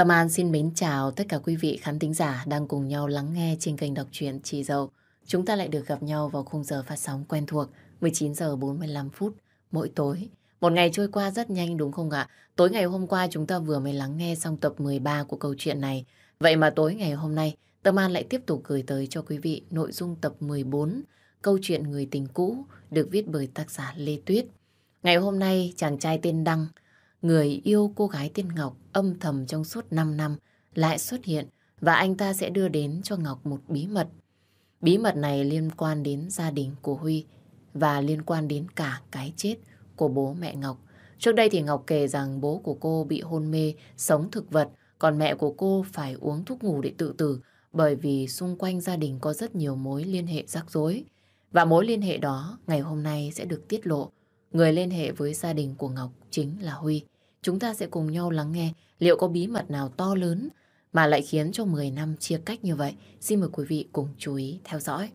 Tâm An xin mến chào tất cả quý vị khán thính giả đang cùng nhau lắng nghe trên kênh đọc truyện Chị Dậu. Chúng ta lại được gặp nhau vào khung giờ phát sóng quen thuộc 19 giờ 45 phút mỗi tối. Một ngày trôi qua rất nhanh, đúng không ạ? Tối ngày hôm qua chúng ta vừa mới lắng nghe xong tập 13 của câu chuyện này. Vậy mà tối ngày hôm nay, Tâm An lại tiếp tục gửi tới cho quý vị nội dung tập 14 câu chuyện người tình cũ, được viết bởi tác giả Lê Tuyết. Ngày hôm nay, chàng trai tên Đăng người yêu cô gái tên Ngọc âm thầm trong suốt 5 năm lại xuất hiện và anh ta sẽ đưa đến cho Ngọc một bí mật. Bí mật này liên quan đến gia đình của Huy và liên quan đến cả cái chết của bố mẹ Ngọc. Trước đây thì Ngọc kể rằng bố của cô bị hôn mê, sống thực vật, còn mẹ của cô phải uống thuốc ngủ để tự tử bởi vì xung quanh gia đình có rất nhiều mối liên hệ rắc rối. Và mối liên hệ đó ngày hôm nay sẽ được tiết lộ. Người liên hệ với gia đình của Ngọc chính là Huy. Chúng ta sẽ cùng nhau lắng nghe liệu có bí mật nào to lớn mà lại khiến cho 10 năm chia cách như vậy. Xin mời quý vị cùng chú ý theo dõi.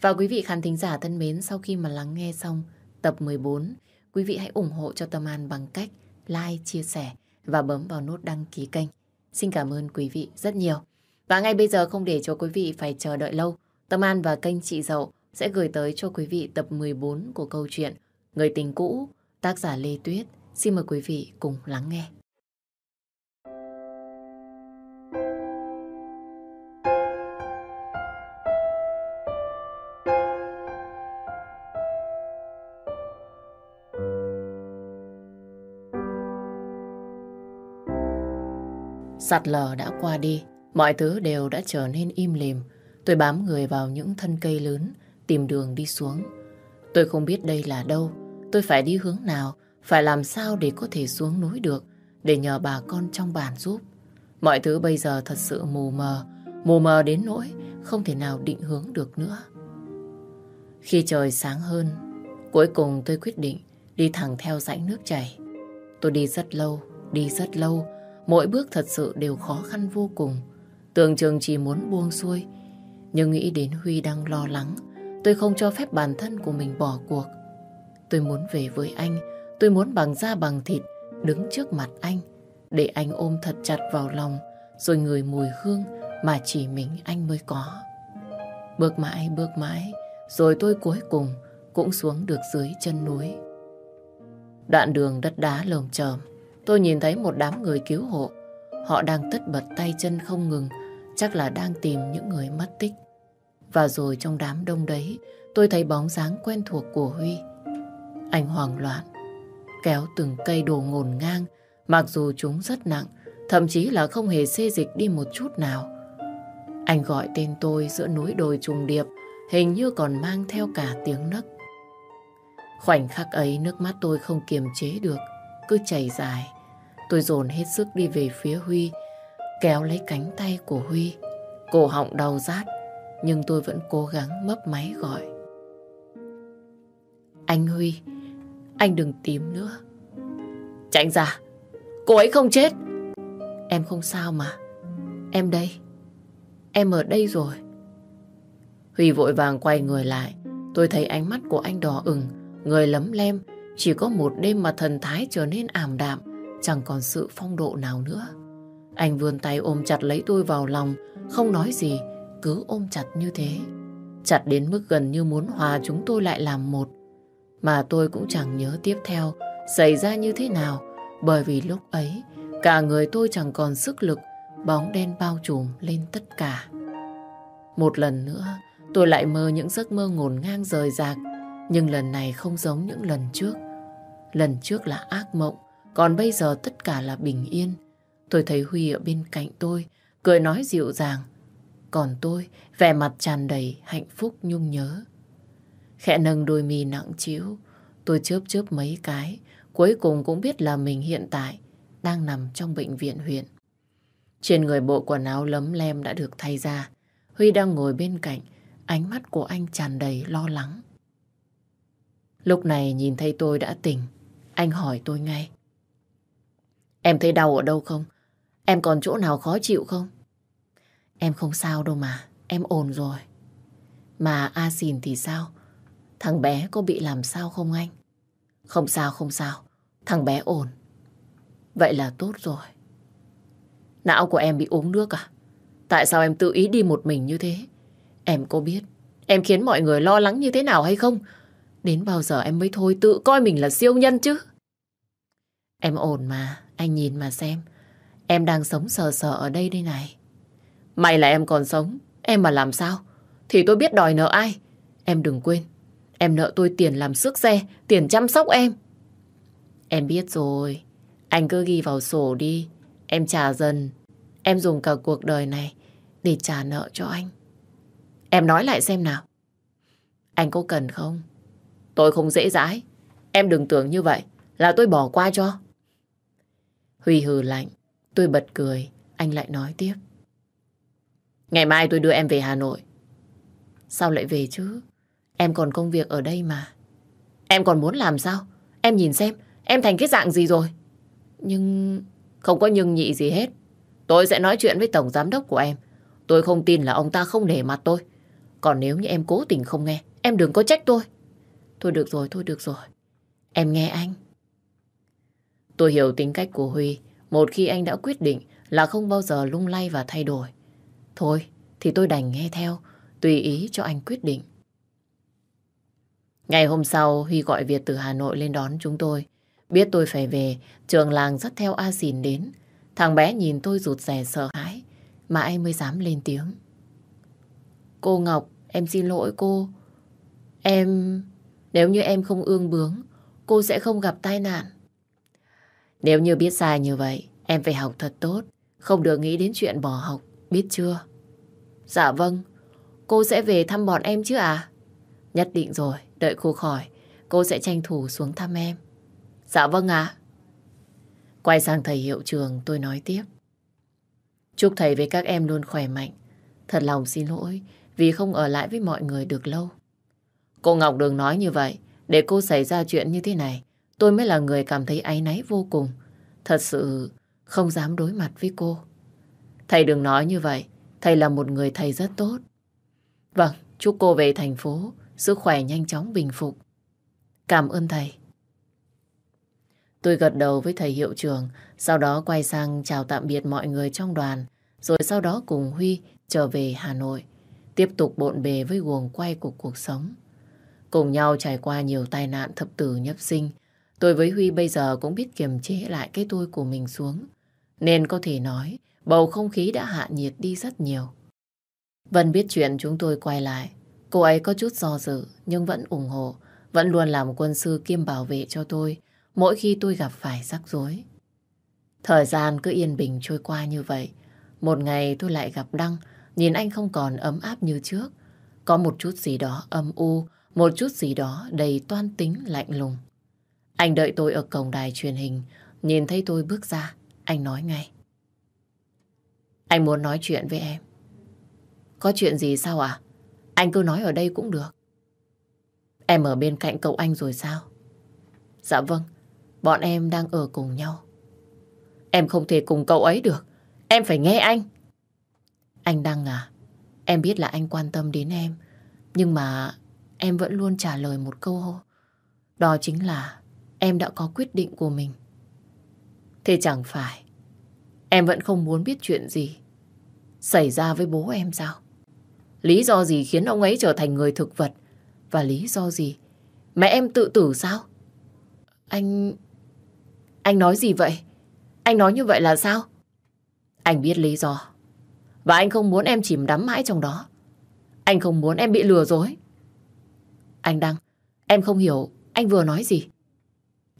Và quý vị khán thính giả thân mến, sau khi mà lắng nghe xong tập 14, quý vị hãy ủng hộ cho Tâm An bằng cách like, chia sẻ và bấm vào nút đăng ký kênh. Xin cảm ơn quý vị rất nhiều. Và ngay bây giờ không để cho quý vị phải chờ đợi lâu, Tâm An và kênh Chị Dậu sẽ gửi tới cho quý vị tập 14 của câu chuyện Người tình cũ, tác giả Lê Tuyết Xin mời quý vị cùng lắng nghe. Sạt lở đã qua đi, mọi thứ đều đã trở nên im lìm. Tôi bám người vào những thân cây lớn, tìm đường đi xuống. Tôi không biết đây là đâu, tôi phải đi hướng nào, phải làm sao để có thể xuống núi được để nhờ bà con trong bản giúp. Mọi thứ bây giờ thật sự mù mờ, mù mờ đến nỗi không thể nào định hướng được nữa. Khi trời sáng hơn, cuối cùng tôi quyết định đi thẳng theo rãnh nước chảy. Tôi đi rất lâu, đi rất lâu, mỗi bước thật sự đều khó khăn vô cùng. Tưởng trường chỉ muốn buông xuôi, nhưng nghĩ đến Huy đang lo lắng, tôi không cho phép bản thân của mình bỏ cuộc. Tôi muốn về với anh, Tôi muốn bằng da bằng thịt đứng trước mặt anh để anh ôm thật chặt vào lòng rồi người mùi hương mà chỉ mình anh mới có. Bước mãi, bước mãi rồi tôi cuối cùng cũng xuống được dưới chân núi. Đoạn đường đất đá lởm chởm tôi nhìn thấy một đám người cứu hộ. Họ đang tất bật tay chân không ngừng chắc là đang tìm những người mất tích. Và rồi trong đám đông đấy tôi thấy bóng dáng quen thuộc của Huy. Anh hoảng loạn kéo từng cây đồ ngổn ngang, mặc dù chúng rất nặng, thậm chí là không hề xê dịch đi một chút nào. Anh gọi tên tôi giữa núi đồi trùng điệp, hình như còn mang theo cả tiếng nấc. Khoảnh khắc ấy nước mắt tôi không kiềm chế được, cứ chảy dài. Tôi dồn hết sức đi về phía Huy, kéo lấy cánh tay của Huy. Cổ họng đau rát, nhưng tôi vẫn cố gắng mấp máy gọi. Anh Huy, anh đừng tìm nữa. Tránh ra. Cô ấy không chết. Em không sao mà. Em đây. Em ở đây rồi. Huy vội vàng quay người lại. Tôi thấy ánh mắt của anh đỏ ửng, người lấm lem. Chỉ có một đêm mà thần thái trở nên ảm đạm, chẳng còn sự phong độ nào nữa. Anh vươn tay ôm chặt lấy tôi vào lòng, không nói gì, cứ ôm chặt như thế. Chặt đến mức gần như muốn hòa chúng tôi lại làm một. Mà tôi cũng chẳng nhớ tiếp theo xảy ra như thế nào, bởi vì lúc ấy, cả người tôi chẳng còn sức lực, bóng đen bao trùm lên tất cả. Một lần nữa, tôi lại mơ những giấc mơ ngổn ngang rời rạc, nhưng lần này không giống những lần trước. Lần trước là ác mộng, còn bây giờ tất cả là bình yên. Tôi thấy Huy ở bên cạnh tôi, cười nói dịu dàng còn tôi, vẻ mặt tràn đầy hạnh phúc nhung nhớ. Khẽ nâng đôi mi nặng chiếu tôi chớp chớp mấy cái, cuối cùng cũng biết là mình hiện tại đang nằm trong bệnh viện huyện. Trên người bộ quần áo lấm lem đã được thay ra. Huy đang ngồi bên cạnh, ánh mắt của anh tràn đầy lo lắng. Lúc này nhìn thấy tôi đã tỉnh, anh hỏi tôi ngay. Em thấy đau ở đâu không? Em còn chỗ nào khó chịu không? Em không sao đâu mà, em ổn rồi. Mà A Xìn thì sao? Thằng bé có bị làm sao không anh? Không sao, không sao. Thằng bé ổn. Vậy là tốt rồi. Não của em bị uống nước à? Tại sao em tự ý đi một mình như thế? Em có biết em khiến mọi người lo lắng như thế nào hay không? Đến bao giờ em mới thôi tự coi mình là siêu nhân chứ? Em ổn mà, anh nhìn mà xem. Em đang sống sờ sờ ở đây đây này. May là em còn sống, em mà làm sao? Thì tôi biết đòi nợ ai. Em đừng quên, em nợ tôi tiền làm sức xe, tiền chăm sóc em. Em biết rồi, anh cứ ghi vào sổ đi. Em trả dần, em dùng cả cuộc đời này để trả nợ cho anh. Em nói lại xem nào. Anh có cần không? Tôi không dễ dãi. Em đừng tưởng như vậy là tôi bỏ qua cho. Huy hừ lạnh. Tôi bật cười. Anh lại nói tiếp. Ngày mai tôi đưa em về Hà Nội. Sao lại về chứ? Em còn công việc ở đây mà. Em còn muốn làm sao? Em nhìn xem, em thành cái dạng gì rồi? Nhưng... Không có nhưng nhị gì hết. Tôi sẽ nói chuyện với tổng giám đốc của em. Tôi không tin là ông ta không để mặt tôi. Còn nếu như em cố tình không nghe, em đừng có trách tôi. Thôi được rồi, thôi được rồi. Em nghe anh. Tôi hiểu tính cách của Huy. Một khi anh đã quyết định là không bao giờ lung lay và thay đổi. Thôi, thì tôi đành nghe theo, tùy ý cho anh quyết định. Ngày hôm sau, Huy gọi Việt từ Hà Nội lên đón chúng tôi. Biết tôi phải về, trường làng dắt theo A Dìn đến. Thằng bé nhìn tôi rụt rè sợ hãi, mà mới dám lên tiếng. Cô Ngọc, em xin lỗi cô. Em... Nếu như em không ương bướng, cô sẽ không gặp tai nạn. Nếu như biết sai như vậy, em phải học thật tốt, không được nghĩ đến chuyện bỏ học, biết chưa? Dạ vâng, cô sẽ về thăm bọn em chứ à? Nhất định rồi, đợi cô khỏi, cô sẽ tranh thủ xuống thăm em. Dạ vâng ạ. Quay sang thầy hiệu trường tôi nói tiếp. Chúc thầy với các em luôn khỏe mạnh. Thật lòng xin lỗi vì không ở lại với mọi người được lâu. Cô Ngọc đừng nói như vậy. Để cô xảy ra chuyện như thế này, tôi mới là người cảm thấy áy náy vô cùng. Thật sự không dám đối mặt với cô. Thầy đừng nói như vậy. Thầy là một người thầy rất tốt. Vâng, chúc cô về thành phố, sức khỏe nhanh chóng bình phục. Cảm ơn thầy. Tôi gật đầu với thầy hiệu trưởng, sau đó quay sang chào tạm biệt mọi người trong đoàn, rồi sau đó cùng Huy trở về Hà Nội, tiếp tục bộn bề với guồng quay của cuộc sống. Cùng nhau trải qua nhiều tai nạn thập tử nhấp sinh, tôi với Huy bây giờ cũng biết kiềm chế lại cái tôi của mình xuống. Nên có thể nói, bầu không khí đã hạ nhiệt đi rất nhiều. Vân biết chuyện chúng tôi quay lại. Cô ấy có chút do dự, nhưng vẫn ủng hộ, vẫn luôn làm quân sư kiêm bảo vệ cho tôi, mỗi khi tôi gặp phải rắc rối. Thời gian cứ yên bình trôi qua như vậy. Một ngày tôi lại gặp Đăng, nhìn anh không còn ấm áp như trước. Có một chút gì đó âm u, một chút gì đó đầy toan tính lạnh lùng. Anh đợi tôi ở cổng đài truyền hình, nhìn thấy tôi bước ra, anh nói ngay. Anh muốn nói chuyện với em. Có chuyện gì sao à? Anh cứ nói ở đây cũng được. Em ở bên cạnh cậu anh rồi sao? Dạ vâng, bọn em đang ở cùng nhau. Em không thể cùng cậu ấy được. Em phải nghe anh. Anh Đăng à, em biết là anh quan tâm đến em. Nhưng mà em vẫn luôn trả lời một câu hô. Đó chính là em đã có quyết định của mình. Thế chẳng phải em vẫn không muốn biết chuyện gì xảy ra với bố em sao? Lý do gì khiến ông ấy trở thành người thực vật? Và lý do gì? Mẹ em tự tử sao? Anh... Anh nói gì vậy? Anh nói như vậy là sao? Anh biết lý do. Và anh không muốn em chìm đắm mãi trong đó. Anh không muốn em bị lừa dối. Anh Đăng, em không hiểu anh vừa nói gì.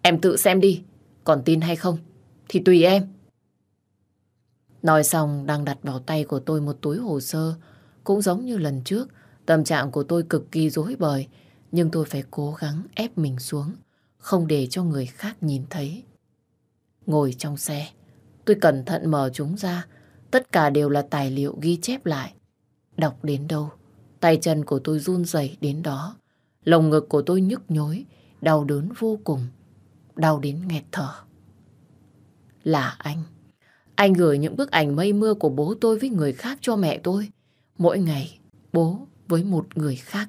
Em tự xem đi, còn tin hay không thì tùy em. Nói xong đang đặt vào tay của tôi một túi hồ sơ. Cũng giống như lần trước, tâm trạng của tôi cực kỳ rối bời. Nhưng tôi phải cố gắng ép mình xuống, không để cho người khác nhìn thấy. Ngồi trong xe, tôi cẩn thận mở chúng ra. Tất cả đều là tài liệu ghi chép lại. Đọc đến đâu, tay chân của tôi run rẩy đến đó. Lồng ngực của tôi nhức nhối, đau đớn vô cùng, đau đến nghẹt thở. Là anh. Anh gửi những bức ảnh mây mưa của bố tôi với người khác cho mẹ tôi. Mỗi ngày, bố với một người khác.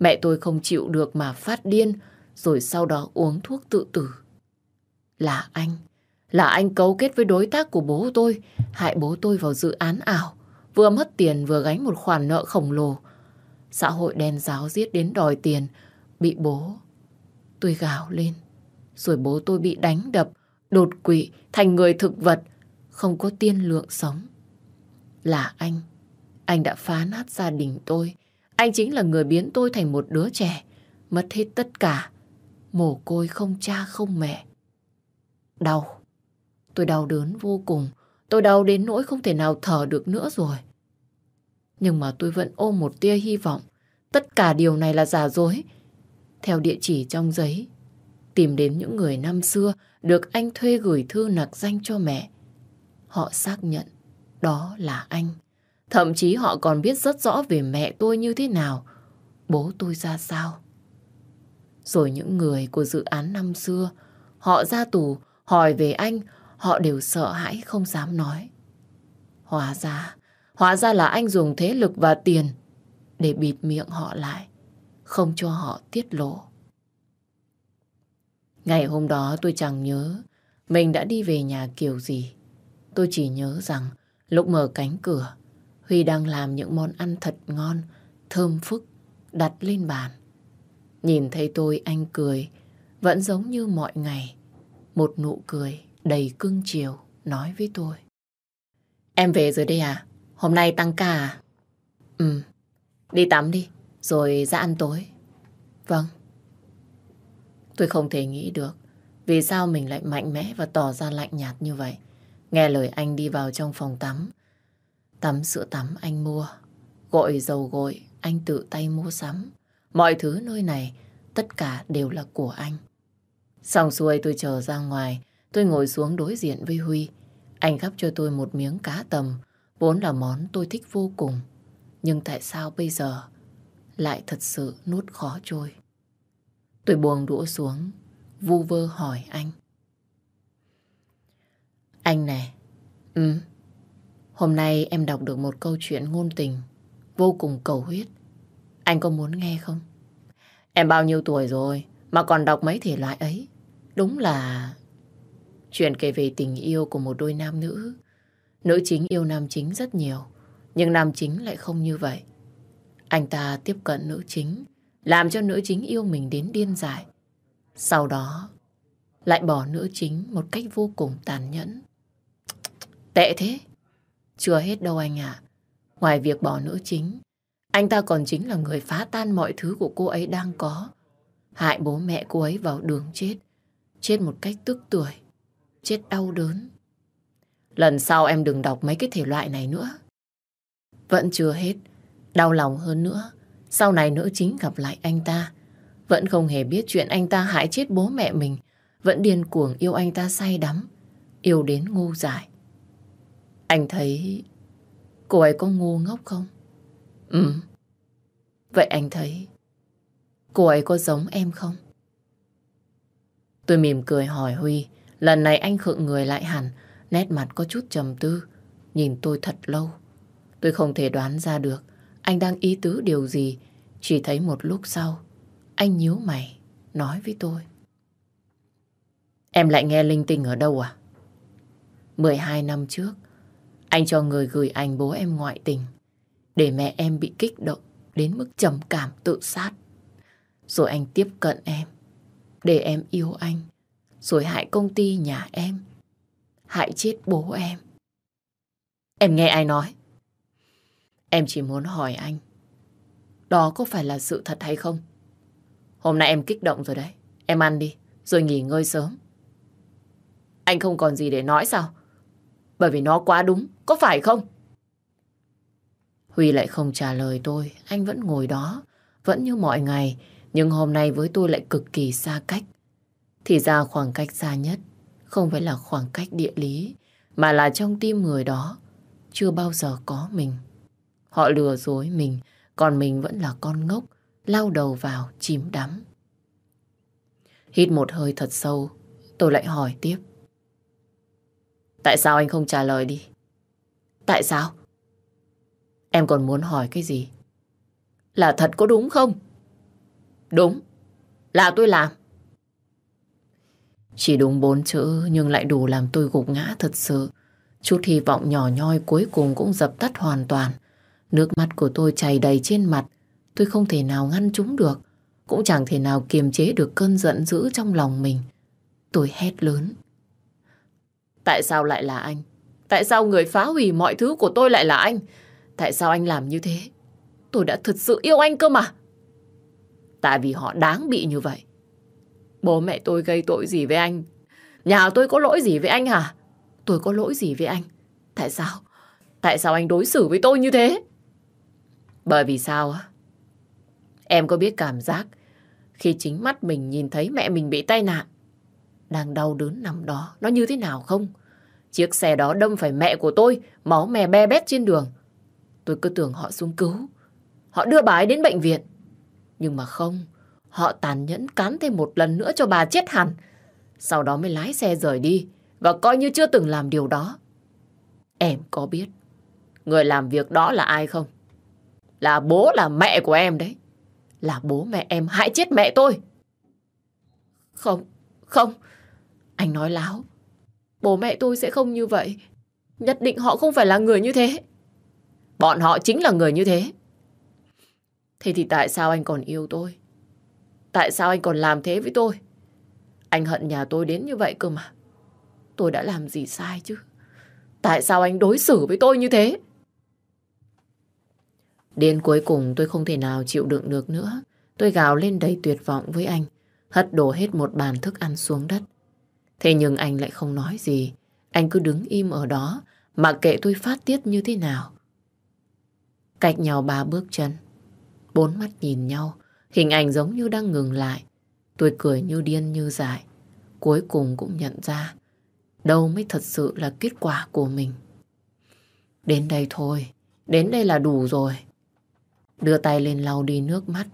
Mẹ tôi không chịu được mà phát điên, rồi sau đó uống thuốc tự tử. Là anh, Là anh cấu kết với đối tác của bố tôi, hại bố tôi vào dự án ảo, vừa mất tiền vừa gánh một khoản nợ khổng lồ. Xã hội đen giáo giết đến đòi tiền, bị bố. Tôi gào lên, rồi bố tôi bị đánh đập, đột quỵ thành người thực vật, không có tiên lượng sống. Là anh, anh đã phá nát gia đình tôi. Anh chính là người biến tôi thành một đứa trẻ, mất hết tất cả, mồ côi không cha không mẹ. Đau, tôi đau đớn vô cùng, tôi đau đến nỗi không thể nào thở được nữa rồi. Nhưng mà tôi vẫn ôm một tia hy vọng, tất cả điều này là giả dối. Theo địa chỉ trong giấy, tìm đến những người năm xưa được anh thuê gửi thư nặc danh cho mẹ. Họ xác nhận đó là anh. Thậm chí họ còn biết rất rõ về mẹ tôi như thế nào, bố tôi ra sao. Rồi những người của dự án năm xưa, họ ra tù, hỏi về anh, họ đều sợ hãi không dám nói. Hóa ra, hóa ra là anh dùng thế lực và tiền để bịt miệng họ lại, không cho họ tiết lộ. Ngày hôm đó tôi chẳng nhớ mình đã đi về nhà kiểu gì. Tôi chỉ nhớ rằng lúc mở cánh cửa, Huy đang làm những món ăn thật ngon, thơm phức, đặt lên bàn. Nhìn thấy tôi anh cười, vẫn giống như mọi ngày. Một nụ cười đầy cưng chiều nói với tôi. Em về rồi đây à? Hôm nay tăng ca à? Ừ, đi tắm đi, rồi ra ăn tối. Vâng. Tôi không thể nghĩ được vì sao mình lại mạnh mẽ và tỏ ra lạnh nhạt như vậy. Nghe lời anh đi vào trong phòng tắm. Tắm sữa tắm anh mua. Gội dầu gội anh tự tay mua sắm. Mọi thứ nơi này tất cả đều là của anh. Xong xuôi tôi chờ ra ngoài. Tôi ngồi xuống đối diện với Huy. Anh gắp cho tôi một miếng cá tầm. Vốn là món tôi thích vô cùng. Nhưng tại sao bây giờ lại thật sự nuốt khó trôi? Tôi buông đũa xuống, vu vơ hỏi anh. Anh này, ừ, hôm nay em đọc được một câu chuyện ngôn tình vô cùng cầu huyết. Anh có muốn nghe không? Em bao nhiêu tuổi rồi mà còn đọc mấy thể loại ấy? Đúng là chuyện kể về tình yêu của một đôi nam nữ. Nữ chính yêu nam chính rất nhiều, nhưng nam chính lại không như vậy. Anh ta tiếp cận nữ chính, làm cho nữ chính yêu mình đến điên dại. Sau đó, lại bỏ nữ chính một cách vô cùng tàn nhẫn. Tệ thế. Chưa hết đâu anh ạ. Ngoài việc bỏ nữ chính, anh ta còn chính là người phá tan mọi thứ của cô ấy đang có. Hại bố mẹ cô ấy vào đường chết. Chết một cách tức tuổi. Chết đau đớn. Lần sau em đừng đọc mấy cái thể loại này nữa. Vẫn chưa hết. Đau lòng hơn nữa. Sau này nữ chính gặp lại anh ta. Vẫn không hề biết chuyện anh ta hại chết bố mẹ mình. Vẫn điên cuồng yêu anh ta say đắm. Yêu đến ngu dại. Anh thấy cô ấy có ngu ngốc không? Ừ. Vậy anh thấy cô ấy có giống em không? Tôi mỉm cười hỏi Huy. Lần này anh khựng người lại hẳn, nét mặt có chút trầm tư, nhìn tôi thật lâu. Tôi không thể đoán ra được anh đang ý tứ điều gì, chỉ thấy một lúc sau, anh nhíu mày, nói với tôi. Em lại nghe linh tinh ở đâu à? 12 năm trước, anh cho người gửi ảnh bố em ngoại tình, để mẹ em bị kích động đến mức trầm cảm tự sát. Rồi anh tiếp cận em, để em yêu anh, rồi hại công ty nhà em, hại chết bố em. Em nghe ai nói? Em chỉ muốn hỏi anh, đó có phải là sự thật hay không? Hôm nay em kích động rồi đấy, em ăn đi, rồi nghỉ ngơi sớm. Anh không còn gì để nói sao? Bởi vì nó quá đúng, có phải không? Huy lại không trả lời tôi, anh vẫn ngồi đó, vẫn như mọi ngày, nhưng hôm nay với tôi lại cực kỳ xa cách. Thì ra khoảng cách xa nhất không phải là khoảng cách địa lý, mà là trong tim người đó chưa bao giờ có mình. Họ lừa dối mình, còn mình vẫn là con ngốc, lao đầu vào, chìm đắm. Hít một hơi thật sâu, tôi lại hỏi tiếp. Tại sao anh không trả lời đi? Tại sao? Em còn muốn hỏi cái gì? Là thật có đúng không? Đúng, là tôi làm. Chỉ đúng bốn chữ nhưng lại đủ làm tôi gục ngã thật sự. Chút hy vọng nhỏ nhoi cuối cùng cũng dập tắt hoàn toàn. Nước mắt của tôi chảy đầy trên mặt. Tôi không thể nào ngăn chúng được. Cũng chẳng thể nào kiềm chế được cơn giận dữ trong lòng mình. Tôi hét lớn. Tại sao lại là anh? Tại sao người phá hủy mọi thứ của tôi lại là anh? Tại sao anh làm như thế? Tôi đã thật sự yêu anh cơ mà. Tại vì họ đáng bị như vậy. Bố mẹ tôi gây tội gì với anh? Nhà tôi có lỗi gì với anh hả? Tôi có lỗi gì với anh? Tại sao? Tại sao anh đối xử với tôi như thế? Bởi vì sao á? Em có biết cảm giác khi chính mắt mình nhìn thấy mẹ mình bị tai nạn đang đau đớn nằm đó nó như thế nào không? Chiếc xe đó đâm phải mẹ của tôi máu mè be bét trên đường. Tôi cứ tưởng họ xuống cứu. Họ đưa bà ấy đến bệnh viện. Nhưng mà không, họ tàn nhẫn cán thêm một lần nữa cho bà chết hẳn. Sau đó mới lái xe rời đi và coi như chưa từng làm điều đó. Em có biết người làm việc đó là ai không? Là bố là mẹ của em đấy. Là bố mẹ em hại chết mẹ tôi. Không, không. Anh nói láo. Bố mẹ tôi sẽ không như vậy. Nhất định họ không phải là người như thế. Bọn họ chính là người như thế. Thế thì tại sao anh còn yêu tôi? Tại sao anh còn làm thế với tôi? Anh hận nhà tôi đến như vậy cơ mà. Tôi đã làm gì sai chứ? Tại sao anh đối xử với tôi như thế? Đến cuối cùng tôi không thể nào chịu đựng được nữa. Tôi gào lên đầy tuyệt vọng với anh, hất đổ hết một bàn thức ăn xuống đất. Thế nhưng anh lại không nói gì. Anh cứ đứng im ở đó, mà kệ tôi phát tiết như thế nào. Cách nhau ba bước chân, bốn mắt nhìn nhau, hình ảnh giống như đang ngừng lại. Tôi cười như điên như dại. Cuối cùng cũng nhận ra, đâu mới thật sự là kết quả của mình. Đến đây thôi, đến đây là đủ rồi. Đưa tay lên lau đi nước mắt,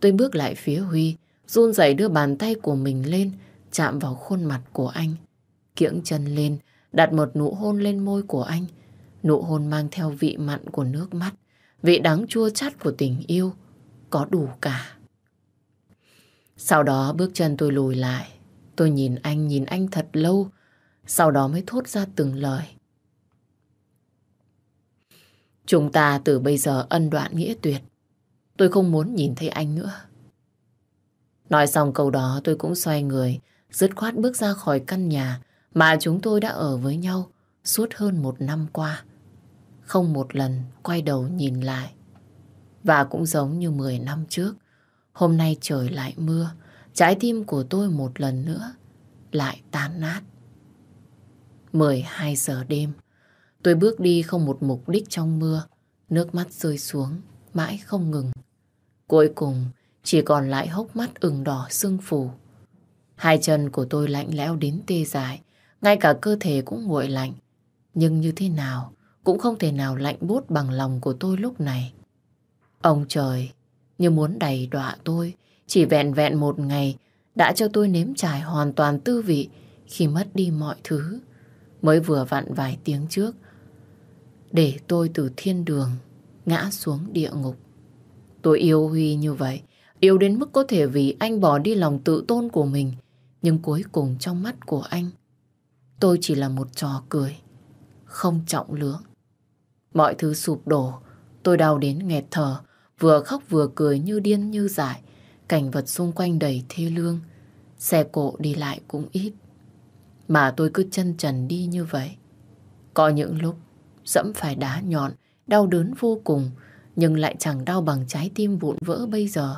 tôi bước lại phía Huy, run rẩy đưa bàn tay của mình lên, chạm vào khuôn mặt của anh. Kiễng chân lên, đặt một nụ hôn lên môi của anh. Nụ hôn mang theo vị mặn của nước mắt, vị đắng chua chát của tình yêu, có đủ cả. Sau đó bước chân tôi lùi lại, tôi nhìn anh, nhìn anh thật lâu, sau đó mới thốt ra từng lời. Chúng ta từ bây giờ ân đoạn nghĩa tuyệt. Tôi không muốn nhìn thấy anh nữa. Nói xong câu đó tôi cũng xoay người, dứt khoát bước ra khỏi căn nhà mà chúng tôi đã ở với nhau suốt hơn một năm qua. Không một lần quay đầu nhìn lại. Và cũng giống như 10 năm trước, hôm nay trời lại mưa, trái tim của tôi một lần nữa lại tan nát. 12 giờ đêm, tôi bước đi không một mục đích trong mưa, nước mắt rơi xuống, mãi không ngừng. Cuối cùng, chỉ còn lại hốc mắt ửng đỏ sưng phù. Hai chân của tôi lạnh lẽo đến tê dại, ngay cả cơ thể cũng nguội lạnh. Nhưng như thế nào, cũng không thể nào lạnh bút bằng lòng của tôi lúc này. Ông trời, như muốn đầy đọa tôi, chỉ vẹn vẹn một ngày đã cho tôi nếm trải hoàn toàn tư vị khi mất đi mọi thứ. Mới vừa vặn vài tiếng trước, để tôi từ thiên đường ngã xuống địa ngục. Tôi yêu Huy như vậy, yêu đến mức có thể vì anh bỏ đi lòng tự tôn của mình nhưng cuối cùng trong mắt của anh, tôi chỉ là một trò cười, không trọng lượng. Mọi thứ sụp đổ, tôi đau đến nghẹt thở, vừa khóc vừa cười như điên như dại. Cảnh vật xung quanh đầy thê lương, xe cộ đi lại cũng ít. Mà tôi cứ chân trần đi như vậy. Có những lúc dẫm phải đá nhọn, đau đớn vô cùng, nhưng lại chẳng đau bằng trái tim vụn vỡ bây giờ.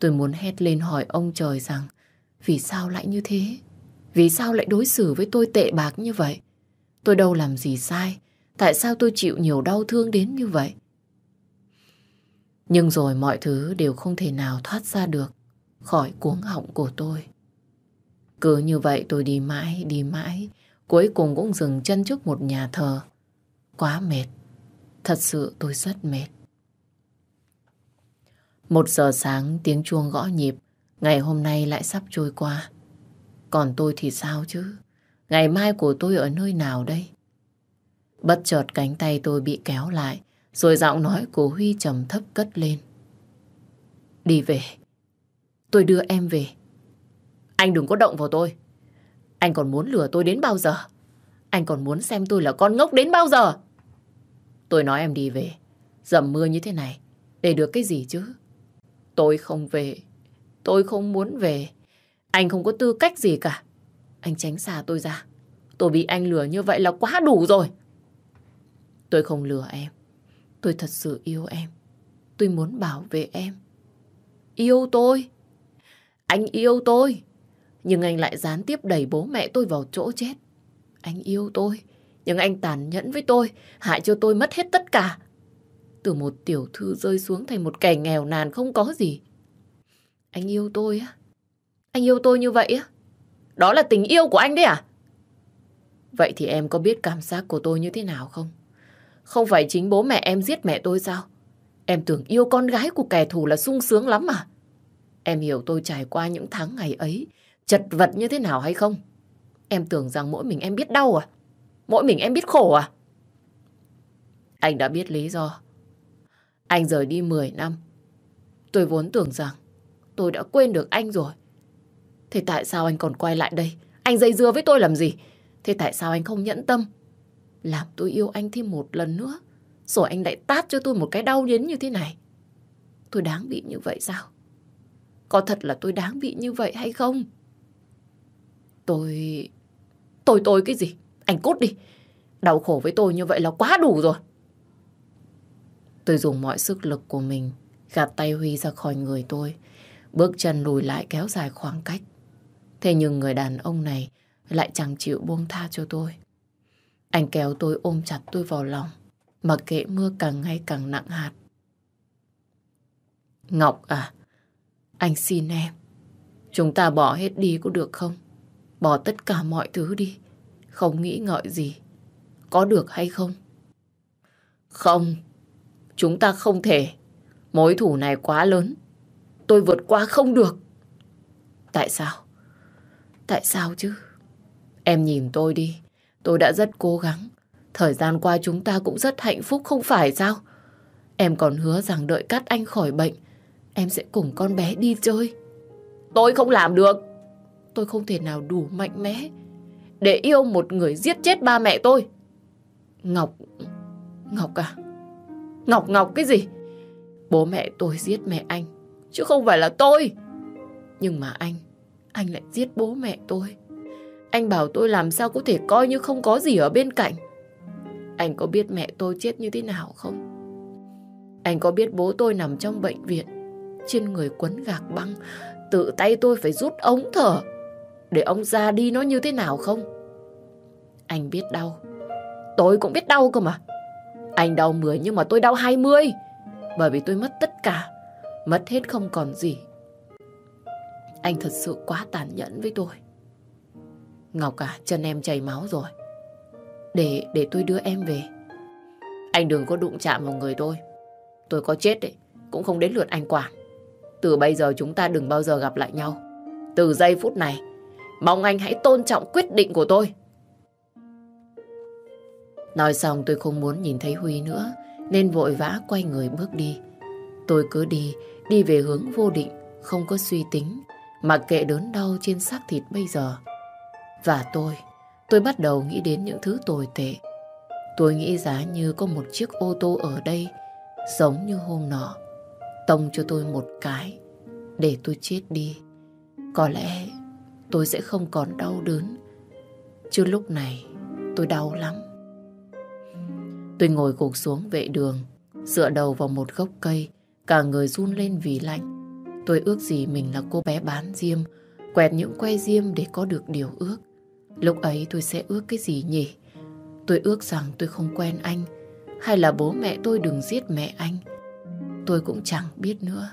Tôi muốn hét lên hỏi ông trời rằng vì sao lại như thế? Vì sao lại đối xử với tôi tệ bạc như vậy? Tôi đâu làm gì sai? Tại sao tôi chịu nhiều đau thương đến như vậy? Nhưng rồi mọi thứ đều không thể nào thoát ra được khỏi cuống họng của tôi. Cứ như vậy tôi đi mãi, đi mãi, cuối cùng cũng dừng chân trước một nhà thờ. Quá mệt, thật sự tôi rất mệt. Một giờ sáng tiếng chuông gõ nhịp, Ngày hôm nay lại sắp trôi qua. Còn tôi thì sao chứ? Ngày mai của tôi ở nơi nào đây? Bất chợt cánh tay tôi bị kéo lại, rồi giọng nói của Huy trầm thấp cất lên. Đi về. Tôi đưa em về. Anh đừng có động vào tôi. Anh còn muốn lừa tôi đến bao giờ? Anh còn muốn xem tôi là con ngốc đến bao giờ? Tôi nói em đi về. Dầm mưa như thế này. Để được cái gì chứ? Tôi không về. Tôi không muốn về. Anh không có tư cách gì cả. Anh tránh xa tôi ra. Tôi bị anh lừa như vậy là quá đủ rồi. Tôi không lừa em. Tôi thật sự yêu em. Tôi muốn bảo vệ em. Yêu tôi? Anh yêu tôi. Nhưng anh lại gián tiếp đẩy bố mẹ tôi vào chỗ chết. Anh yêu tôi. Nhưng anh tàn nhẫn với tôi. Hại cho tôi mất hết tất cả. Từ một tiểu thư rơi xuống thành một kẻ nghèo nàn không có gì. Anh yêu tôi á? Anh yêu tôi như vậy á? Đó là tình yêu của anh đấy à? Vậy thì em có biết cảm giác của tôi như thế nào không? Không phải chính bố mẹ em giết mẹ tôi sao? Em tưởng yêu con gái của kẻ thù là sung sướng lắm à? Em hiểu tôi trải qua những tháng ngày ấy chật vật như thế nào hay không? Em tưởng rằng mỗi mình em biết đau à? Mỗi mình em biết khổ à? Anh đã biết lý do. Anh rời đi 10 năm. Tôi vốn tưởng rằng tôi đã quên được anh rồi. Thế tại sao anh còn quay lại đây? Anh dây dưa với tôi làm gì? Thế tại sao anh không nhẫn tâm? Làm tôi yêu anh thêm một lần nữa. Rồi anh lại tát cho tôi một cái đau đến như thế này. Tôi đáng bị như vậy sao? Có thật là tôi đáng bị như vậy hay không? Tôi... Tôi tôi cái gì? Anh cút đi. Đau khổ với tôi như vậy là quá đủ rồi. Tôi dùng mọi sức lực của mình gạt tay Huy ra khỏi người tôi. Bước chân lùi lại kéo dài khoảng cách. Thế nhưng người đàn ông này lại chẳng chịu buông tha cho tôi. Anh kéo tôi ôm chặt tôi vào lòng, mặc kệ mưa càng ngày càng nặng hạt. Ngọc à, anh xin em, chúng ta bỏ hết đi có được không? Bỏ tất cả mọi thứ đi, không nghĩ ngợi gì. Có được hay không? Không, chúng ta không thể. Mối thủ này quá lớn. Tôi vượt qua không được. Tại sao? Tại sao chứ? Em nhìn tôi đi. Tôi đã rất cố gắng. Thời gian qua chúng ta cũng rất hạnh phúc không phải sao? Em còn hứa rằng đợi cắt anh khỏi bệnh. Em sẽ cùng con bé đi chơi. Tôi không làm được. Tôi không thể nào đủ mạnh mẽ để yêu một người giết chết ba mẹ tôi. Ngọc... Ngọc à? Ngọc Ngọc cái gì? Bố mẹ tôi giết mẹ anh, chứ không phải là tôi. Nhưng mà anh, anh lại giết bố mẹ tôi. Anh bảo tôi làm sao có thể coi như không có gì ở bên cạnh. Anh có biết mẹ tôi chết như thế nào không? Anh có biết bố tôi nằm trong bệnh viện, trên người quấn gạc băng, tự tay tôi phải rút ống thở, để ông ra đi nó như thế nào không? Anh biết đau. Tôi cũng biết đau cơ mà. Anh đau 10 nhưng mà tôi đau 20. Bởi vì tôi mất tất cả. Mất hết không còn gì. Anh thật sự quá tàn nhẫn với tôi. Ngọc à, chân em chảy máu rồi. Để, để tôi đưa em về. Anh đừng có đụng chạm vào người tôi. Tôi có chết đấy, cũng không đến lượt anh quản. Từ bây giờ chúng ta đừng bao giờ gặp lại nhau. Từ giây phút này, mong anh hãy tôn trọng quyết định của tôi. Nói xong tôi không muốn nhìn thấy Huy nữa, nên vội vã quay người bước đi. Tôi cứ đi, đi về hướng vô định, không có suy tính, mặc kệ đớn đau trên xác thịt bây giờ. Và tôi, tôi bắt đầu nghĩ đến những thứ tồi tệ. Tôi nghĩ giá như có một chiếc ô tô ở đây, giống như hôm nọ, tông cho tôi một cái, để tôi chết đi. Có lẽ tôi sẽ không còn đau đớn, chứ lúc này tôi đau lắm. Tôi ngồi gục xuống vệ đường, dựa đầu vào một gốc cây, cả người run lên vì lạnh. Tôi ước gì mình là cô bé bán diêm, quẹt những que diêm để có được điều ước. Lúc ấy tôi sẽ ước cái gì nhỉ? Tôi ước rằng tôi không quen anh, hay là bố mẹ tôi đừng giết mẹ anh. Tôi cũng chẳng biết nữa.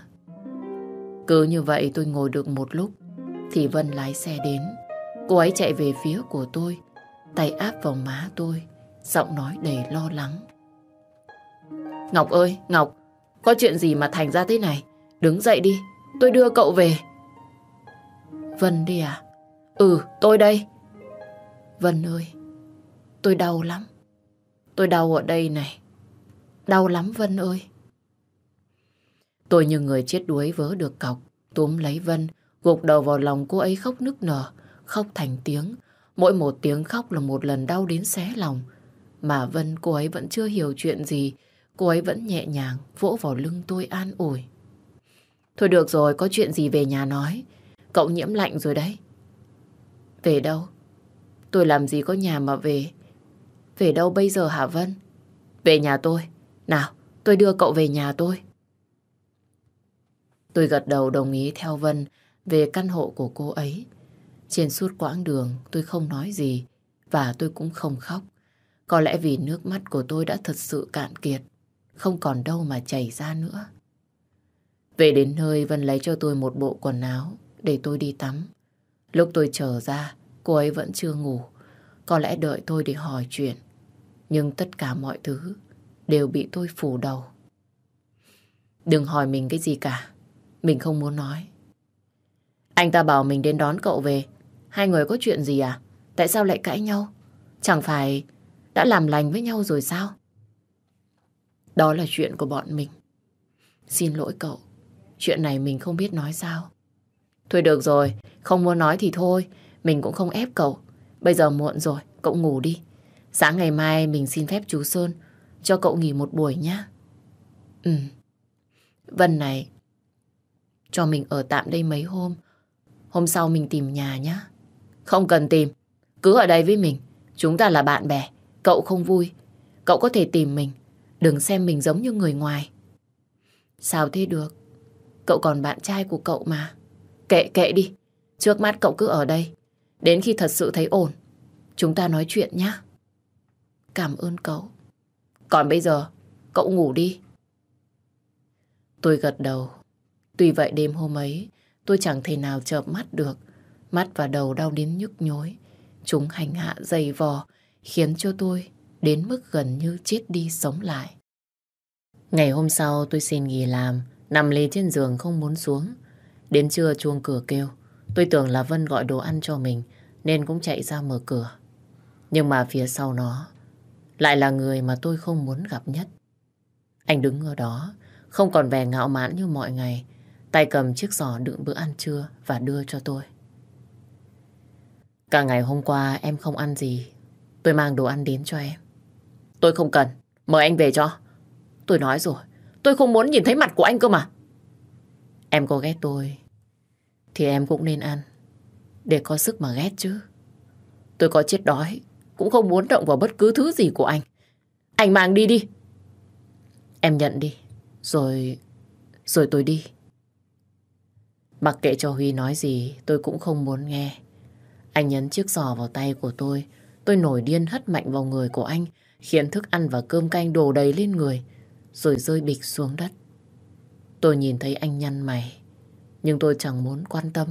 Cứ như vậy tôi ngồi được một lúc, thì Vân lái xe đến. Cô ấy chạy về phía của tôi, tay áp vào má tôi giọng nói đầy lo lắng. Ngọc ơi, Ngọc, có chuyện gì mà thành ra thế này? Đứng dậy đi, tôi đưa cậu về. Vân đi à? Ừ, tôi đây. Vân ơi, tôi đau lắm. Tôi đau ở đây này. Đau lắm Vân ơi. Tôi như người chết đuối vớ được cọc, túm lấy Vân, gục đầu vào lòng cô ấy khóc nức nở, khóc thành tiếng. Mỗi một tiếng khóc là một lần đau đến xé lòng. Mà Vân cô ấy vẫn chưa hiểu chuyện gì. Cô ấy vẫn nhẹ nhàng vỗ vào lưng tôi an ủi. Thôi được rồi, có chuyện gì về nhà nói. Cậu nhiễm lạnh rồi đấy. Về đâu? Tôi làm gì có nhà mà về. Về đâu bây giờ hả Vân? Về nhà tôi. Nào, tôi đưa cậu về nhà tôi. Tôi gật đầu đồng ý theo Vân về căn hộ của cô ấy. Trên suốt quãng đường tôi không nói gì và tôi cũng không khóc. Có lẽ vì nước mắt của tôi đã thật sự cạn kiệt, không còn đâu mà chảy ra nữa. Về đến nơi Vân lấy cho tôi một bộ quần áo để tôi đi tắm. Lúc tôi trở ra, cô ấy vẫn chưa ngủ. Có lẽ đợi tôi để hỏi chuyện. Nhưng tất cả mọi thứ đều bị tôi phủ đầu. Đừng hỏi mình cái gì cả. Mình không muốn nói. Anh ta bảo mình đến đón cậu về. Hai người có chuyện gì à? Tại sao lại cãi nhau? Chẳng phải đã làm lành với nhau rồi sao? Đó là chuyện của bọn mình. Xin lỗi cậu. Chuyện này mình không biết nói sao. Thôi được rồi, không muốn nói thì thôi. Mình cũng không ép cậu. Bây giờ muộn rồi, cậu ngủ đi. Sáng ngày mai mình xin phép chú Sơn cho cậu nghỉ một buổi nhé. Ừ. Vân này, cho mình ở tạm đây mấy hôm. Hôm sau mình tìm nhà nhé. Không cần tìm. Cứ ở đây với mình. Chúng ta là bạn bè. Cậu không vui. Cậu có thể tìm mình. Đừng xem mình giống như người ngoài. Sao thế được? Cậu còn bạn trai của cậu mà. Kệ kệ đi. Trước mắt cậu cứ ở đây. Đến khi thật sự thấy ổn. Chúng ta nói chuyện nhé. Cảm ơn cậu. Còn bây giờ, cậu ngủ đi. Tôi gật đầu. Tuy vậy đêm hôm ấy, tôi chẳng thể nào chợp mắt được. Mắt và đầu đau đến nhức nhối. Chúng hành hạ dày vò, khiến cho tôi đến mức gần như chết đi sống lại. Ngày hôm sau tôi xin nghỉ làm, nằm lê trên giường không muốn xuống. Đến trưa chuông cửa kêu, tôi tưởng là Vân gọi đồ ăn cho mình, nên cũng chạy ra mở cửa. Nhưng mà phía sau nó lại là người mà tôi không muốn gặp nhất. Anh đứng ở đó, không còn vẻ ngạo mạn như mọi ngày, tay cầm chiếc giỏ đựng bữa ăn trưa và đưa cho tôi. Cả ngày hôm qua em không ăn gì, tôi mang đồ ăn đến cho em. Tôi không cần, mời anh về cho. Tôi nói rồi, tôi không muốn nhìn thấy mặt của anh cơ mà. Em có ghét tôi, thì em cũng nên ăn, để có sức mà ghét chứ. Tôi có chết đói, cũng không muốn động vào bất cứ thứ gì của anh. Anh mang đi đi. Em nhận đi. Rồi... Rồi tôi đi. Mặc kệ cho Huy nói gì, tôi cũng không muốn nghe. Anh nhấn chiếc giò vào tay của tôi. Tôi nổi điên hất mạnh vào người của anh, khiến thức ăn và cơm canh đổ đầy lên người, rồi rơi bịch xuống đất. Tôi nhìn thấy anh nhăn mày, nhưng tôi chẳng muốn quan tâm.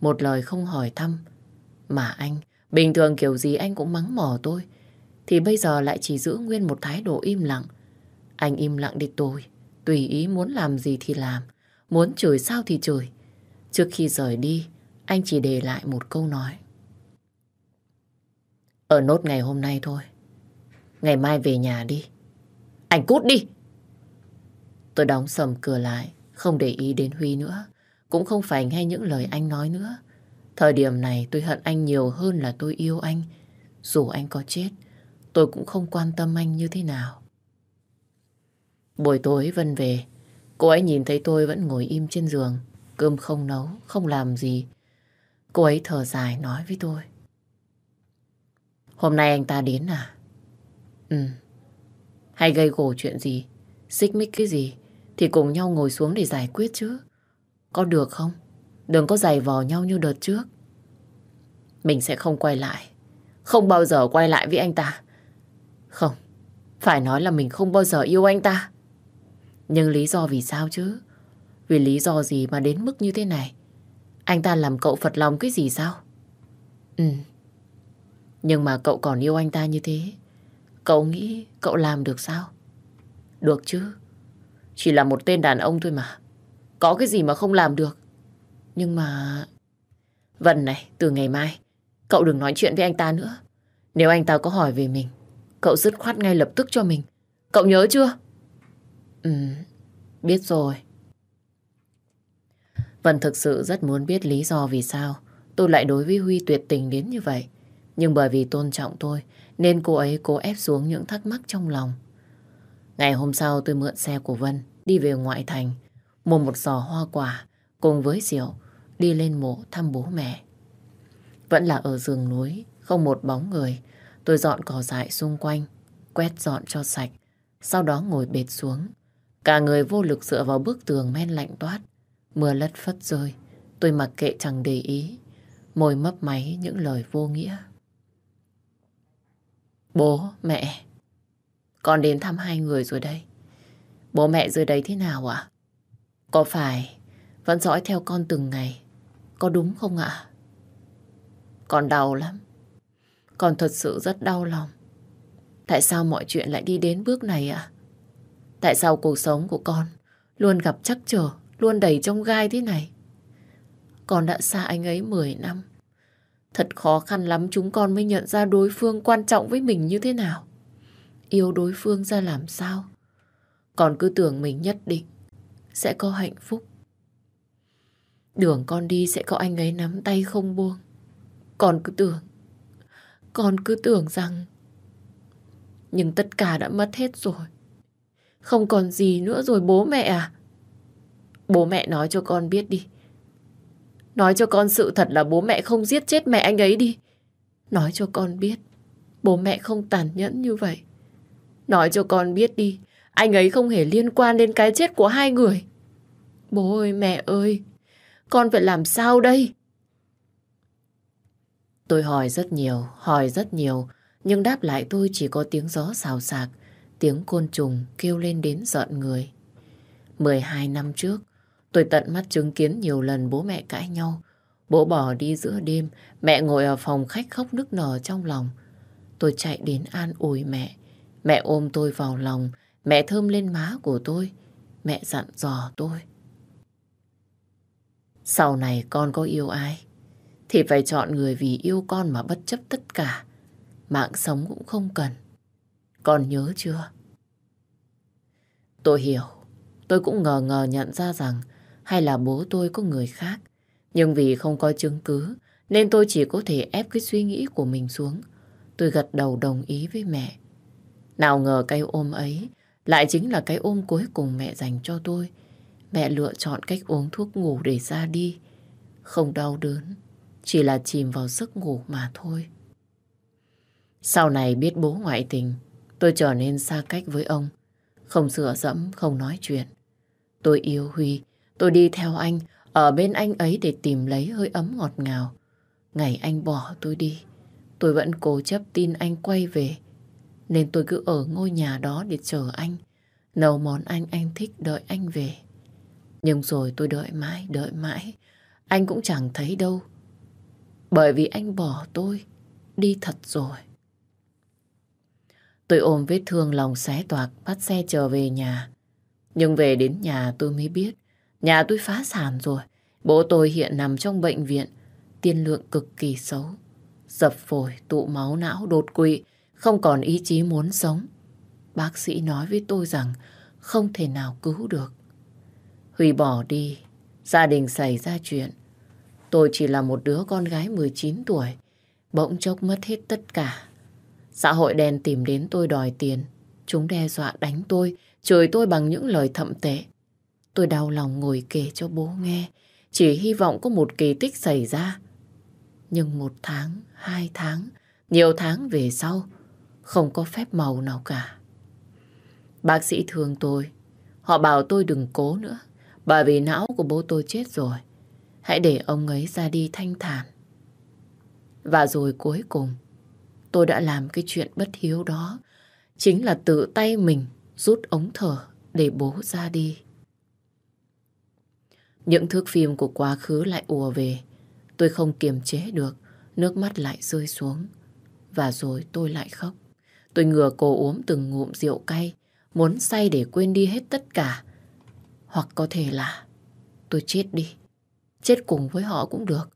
Một lời không hỏi thăm, mà anh Bình thường kiểu gì anh cũng mắng mỏ tôi. Thì bây giờ lại chỉ giữ nguyên một thái độ im lặng. Anh im lặng để tôi. Tùy ý muốn làm gì thì làm. Muốn chửi sao thì chửi. Trước khi rời đi, anh chỉ để lại một câu nói. Ở nốt ngày hôm nay thôi. Ngày mai về nhà đi. Anh cút đi! Tôi đóng sầm cửa lại, không để ý đến Huy nữa. Cũng không phải nghe những lời anh nói nữa. Thời điểm này tôi hận anh nhiều hơn là tôi yêu anh. Dù anh có chết, tôi cũng không quan tâm anh như thế nào. Buổi tối Vân về, cô ấy nhìn thấy tôi vẫn ngồi im trên giường, cơm không nấu, không làm gì. Cô ấy thở dài nói với tôi. Hôm nay anh ta đến à? Ừ. Hay gây gổ chuyện gì, xích mích cái gì, thì cùng nhau ngồi xuống để giải quyết chứ. Có được không? Đừng có giày vò nhau như đợt trước. Mình sẽ không quay lại. Không bao giờ quay lại với anh ta. Không. Phải nói là mình không bao giờ yêu anh ta. Nhưng lý do vì sao chứ? Vì lý do gì mà đến mức như thế này? Anh ta làm cậu phật lòng cái gì sao? Ừ. Nhưng mà cậu còn yêu anh ta như thế. Cậu nghĩ cậu làm được sao? Được chứ. Chỉ là một tên đàn ông thôi mà. Có cái gì mà không làm được. Nhưng mà... Vân này, từ ngày mai, cậu đừng nói chuyện với anh ta nữa. Nếu anh ta có hỏi về mình, cậu dứt khoát ngay lập tức cho mình. Cậu nhớ chưa? Ừ, biết rồi. Vân thực sự rất muốn biết lý do vì sao tôi lại đối với Huy tuyệt tình đến như vậy. Nhưng bởi vì tôn trọng tôi, nên cô ấy cố ép xuống những thắc mắc trong lòng. Ngày hôm sau tôi mượn xe của Vân, đi về ngoại thành, mua một giò hoa quả, cùng với rượu, đi lên mộ thăm bố mẹ. Vẫn là ở giường núi, không một bóng người. Tôi dọn cỏ dại xung quanh, quét dọn cho sạch, sau đó ngồi bệt xuống. Cả người vô lực dựa vào bức tường men lạnh toát. Mưa lất phất rơi, tôi mặc kệ chẳng để ý. Môi mấp máy những lời vô nghĩa. Bố, mẹ, con đến thăm hai người rồi đây. Bố mẹ dưới đấy thế nào ạ? Có phải vẫn dõi theo con từng ngày? Có đúng không ạ? Con đau lắm. Con thật sự rất đau lòng. Tại sao mọi chuyện lại đi đến bước này ạ? Tại sao cuộc sống của con luôn gặp chắc trở, luôn đầy trong gai thế này? Con đã xa anh ấy 10 năm. Thật khó khăn lắm chúng con mới nhận ra đối phương quan trọng với mình như thế nào. Yêu đối phương ra làm sao. Còn cứ tưởng mình nhất định sẽ có hạnh phúc. Đường con đi sẽ có anh ấy nắm tay không buông. còn cứ tưởng, còn cứ tưởng rằng nhưng tất cả đã mất hết rồi. Không còn gì nữa rồi bố mẹ à? Bố mẹ nói cho con biết đi. Nói cho con sự thật là bố mẹ không giết chết mẹ anh ấy đi. Nói cho con biết. Bố mẹ không tàn nhẫn như vậy. Nói cho con biết đi. Anh ấy không hề liên quan đến cái chết của hai người. Bố ơi mẹ ơi. Con phải làm sao đây? Tôi hỏi rất nhiều, hỏi rất nhiều. Nhưng đáp lại tôi chỉ có tiếng gió xào xạc. Tiếng côn trùng kêu lên đến giận người. 12 năm trước, Tôi tận mắt chứng kiến nhiều lần bố mẹ cãi nhau. Bố bỏ đi giữa đêm, mẹ ngồi ở phòng khách khóc nức nở trong lòng. Tôi chạy đến an ủi mẹ. Mẹ ôm tôi vào lòng, mẹ thơm lên má của tôi. Mẹ dặn dò tôi. Sau này con có yêu ai, thì phải chọn người vì yêu con mà bất chấp tất cả. Mạng sống cũng không cần. Con nhớ chưa? Tôi hiểu. Tôi cũng ngờ ngờ nhận ra rằng hay là bố tôi có người khác. Nhưng vì không có chứng cứ nên tôi chỉ có thể ép cái suy nghĩ của mình xuống. Tôi gật đầu đồng ý với mẹ. Nào ngờ cái ôm ấy lại chính là cái ôm cuối cùng mẹ dành cho tôi. Mẹ lựa chọn cách uống thuốc ngủ để ra đi. Không đau đớn, chỉ là chìm vào giấc ngủ mà thôi. Sau này biết bố ngoại tình, tôi trở nên xa cách với ông. Không sửa dẫm, không nói chuyện. Tôi yêu Huy Tôi đi theo anh, ở bên anh ấy để tìm lấy hơi ấm ngọt ngào. Ngày anh bỏ tôi đi, tôi vẫn cố chấp tin anh quay về. Nên tôi cứ ở ngôi nhà đó để chờ anh, nấu món anh anh thích đợi anh về. Nhưng rồi tôi đợi mãi, đợi mãi, anh cũng chẳng thấy đâu. Bởi vì anh bỏ tôi, đi thật rồi. Tôi ôm vết thương lòng xé toạc, bắt xe trở về nhà. Nhưng về đến nhà tôi mới biết Nhà tôi phá sản rồi. Bố tôi hiện nằm trong bệnh viện. Tiên lượng cực kỳ xấu. Dập phổi, tụ máu não, đột quỵ. Không còn ý chí muốn sống. Bác sĩ nói với tôi rằng không thể nào cứu được. Huy bỏ đi. Gia đình xảy ra chuyện. Tôi chỉ là một đứa con gái 19 tuổi. Bỗng chốc mất hết tất cả. Xã hội đen tìm đến tôi đòi tiền. Chúng đe dọa đánh tôi, chửi tôi bằng những lời thậm tệ. Tôi đau lòng ngồi kể cho bố nghe. Chỉ hy vọng có một kỳ tích xảy ra. Nhưng một tháng, hai tháng, nhiều tháng về sau, không có phép màu nào cả. Bác sĩ thương tôi. Họ bảo tôi đừng cố nữa. Bởi vì não của bố tôi chết rồi. Hãy để ông ấy ra đi thanh thản. Và rồi cuối cùng, tôi đã làm cái chuyện bất hiếu đó. Chính là tự tay mình rút ống thở để bố ra đi. Những thước phim của quá khứ lại ùa về. Tôi không kiềm chế được, nước mắt lại rơi xuống. Và rồi tôi lại khóc. Tôi ngửa cổ uống từng ngụm rượu cay, muốn say để quên đi hết tất cả. Hoặc có thể là tôi chết đi. Chết cùng với họ cũng được.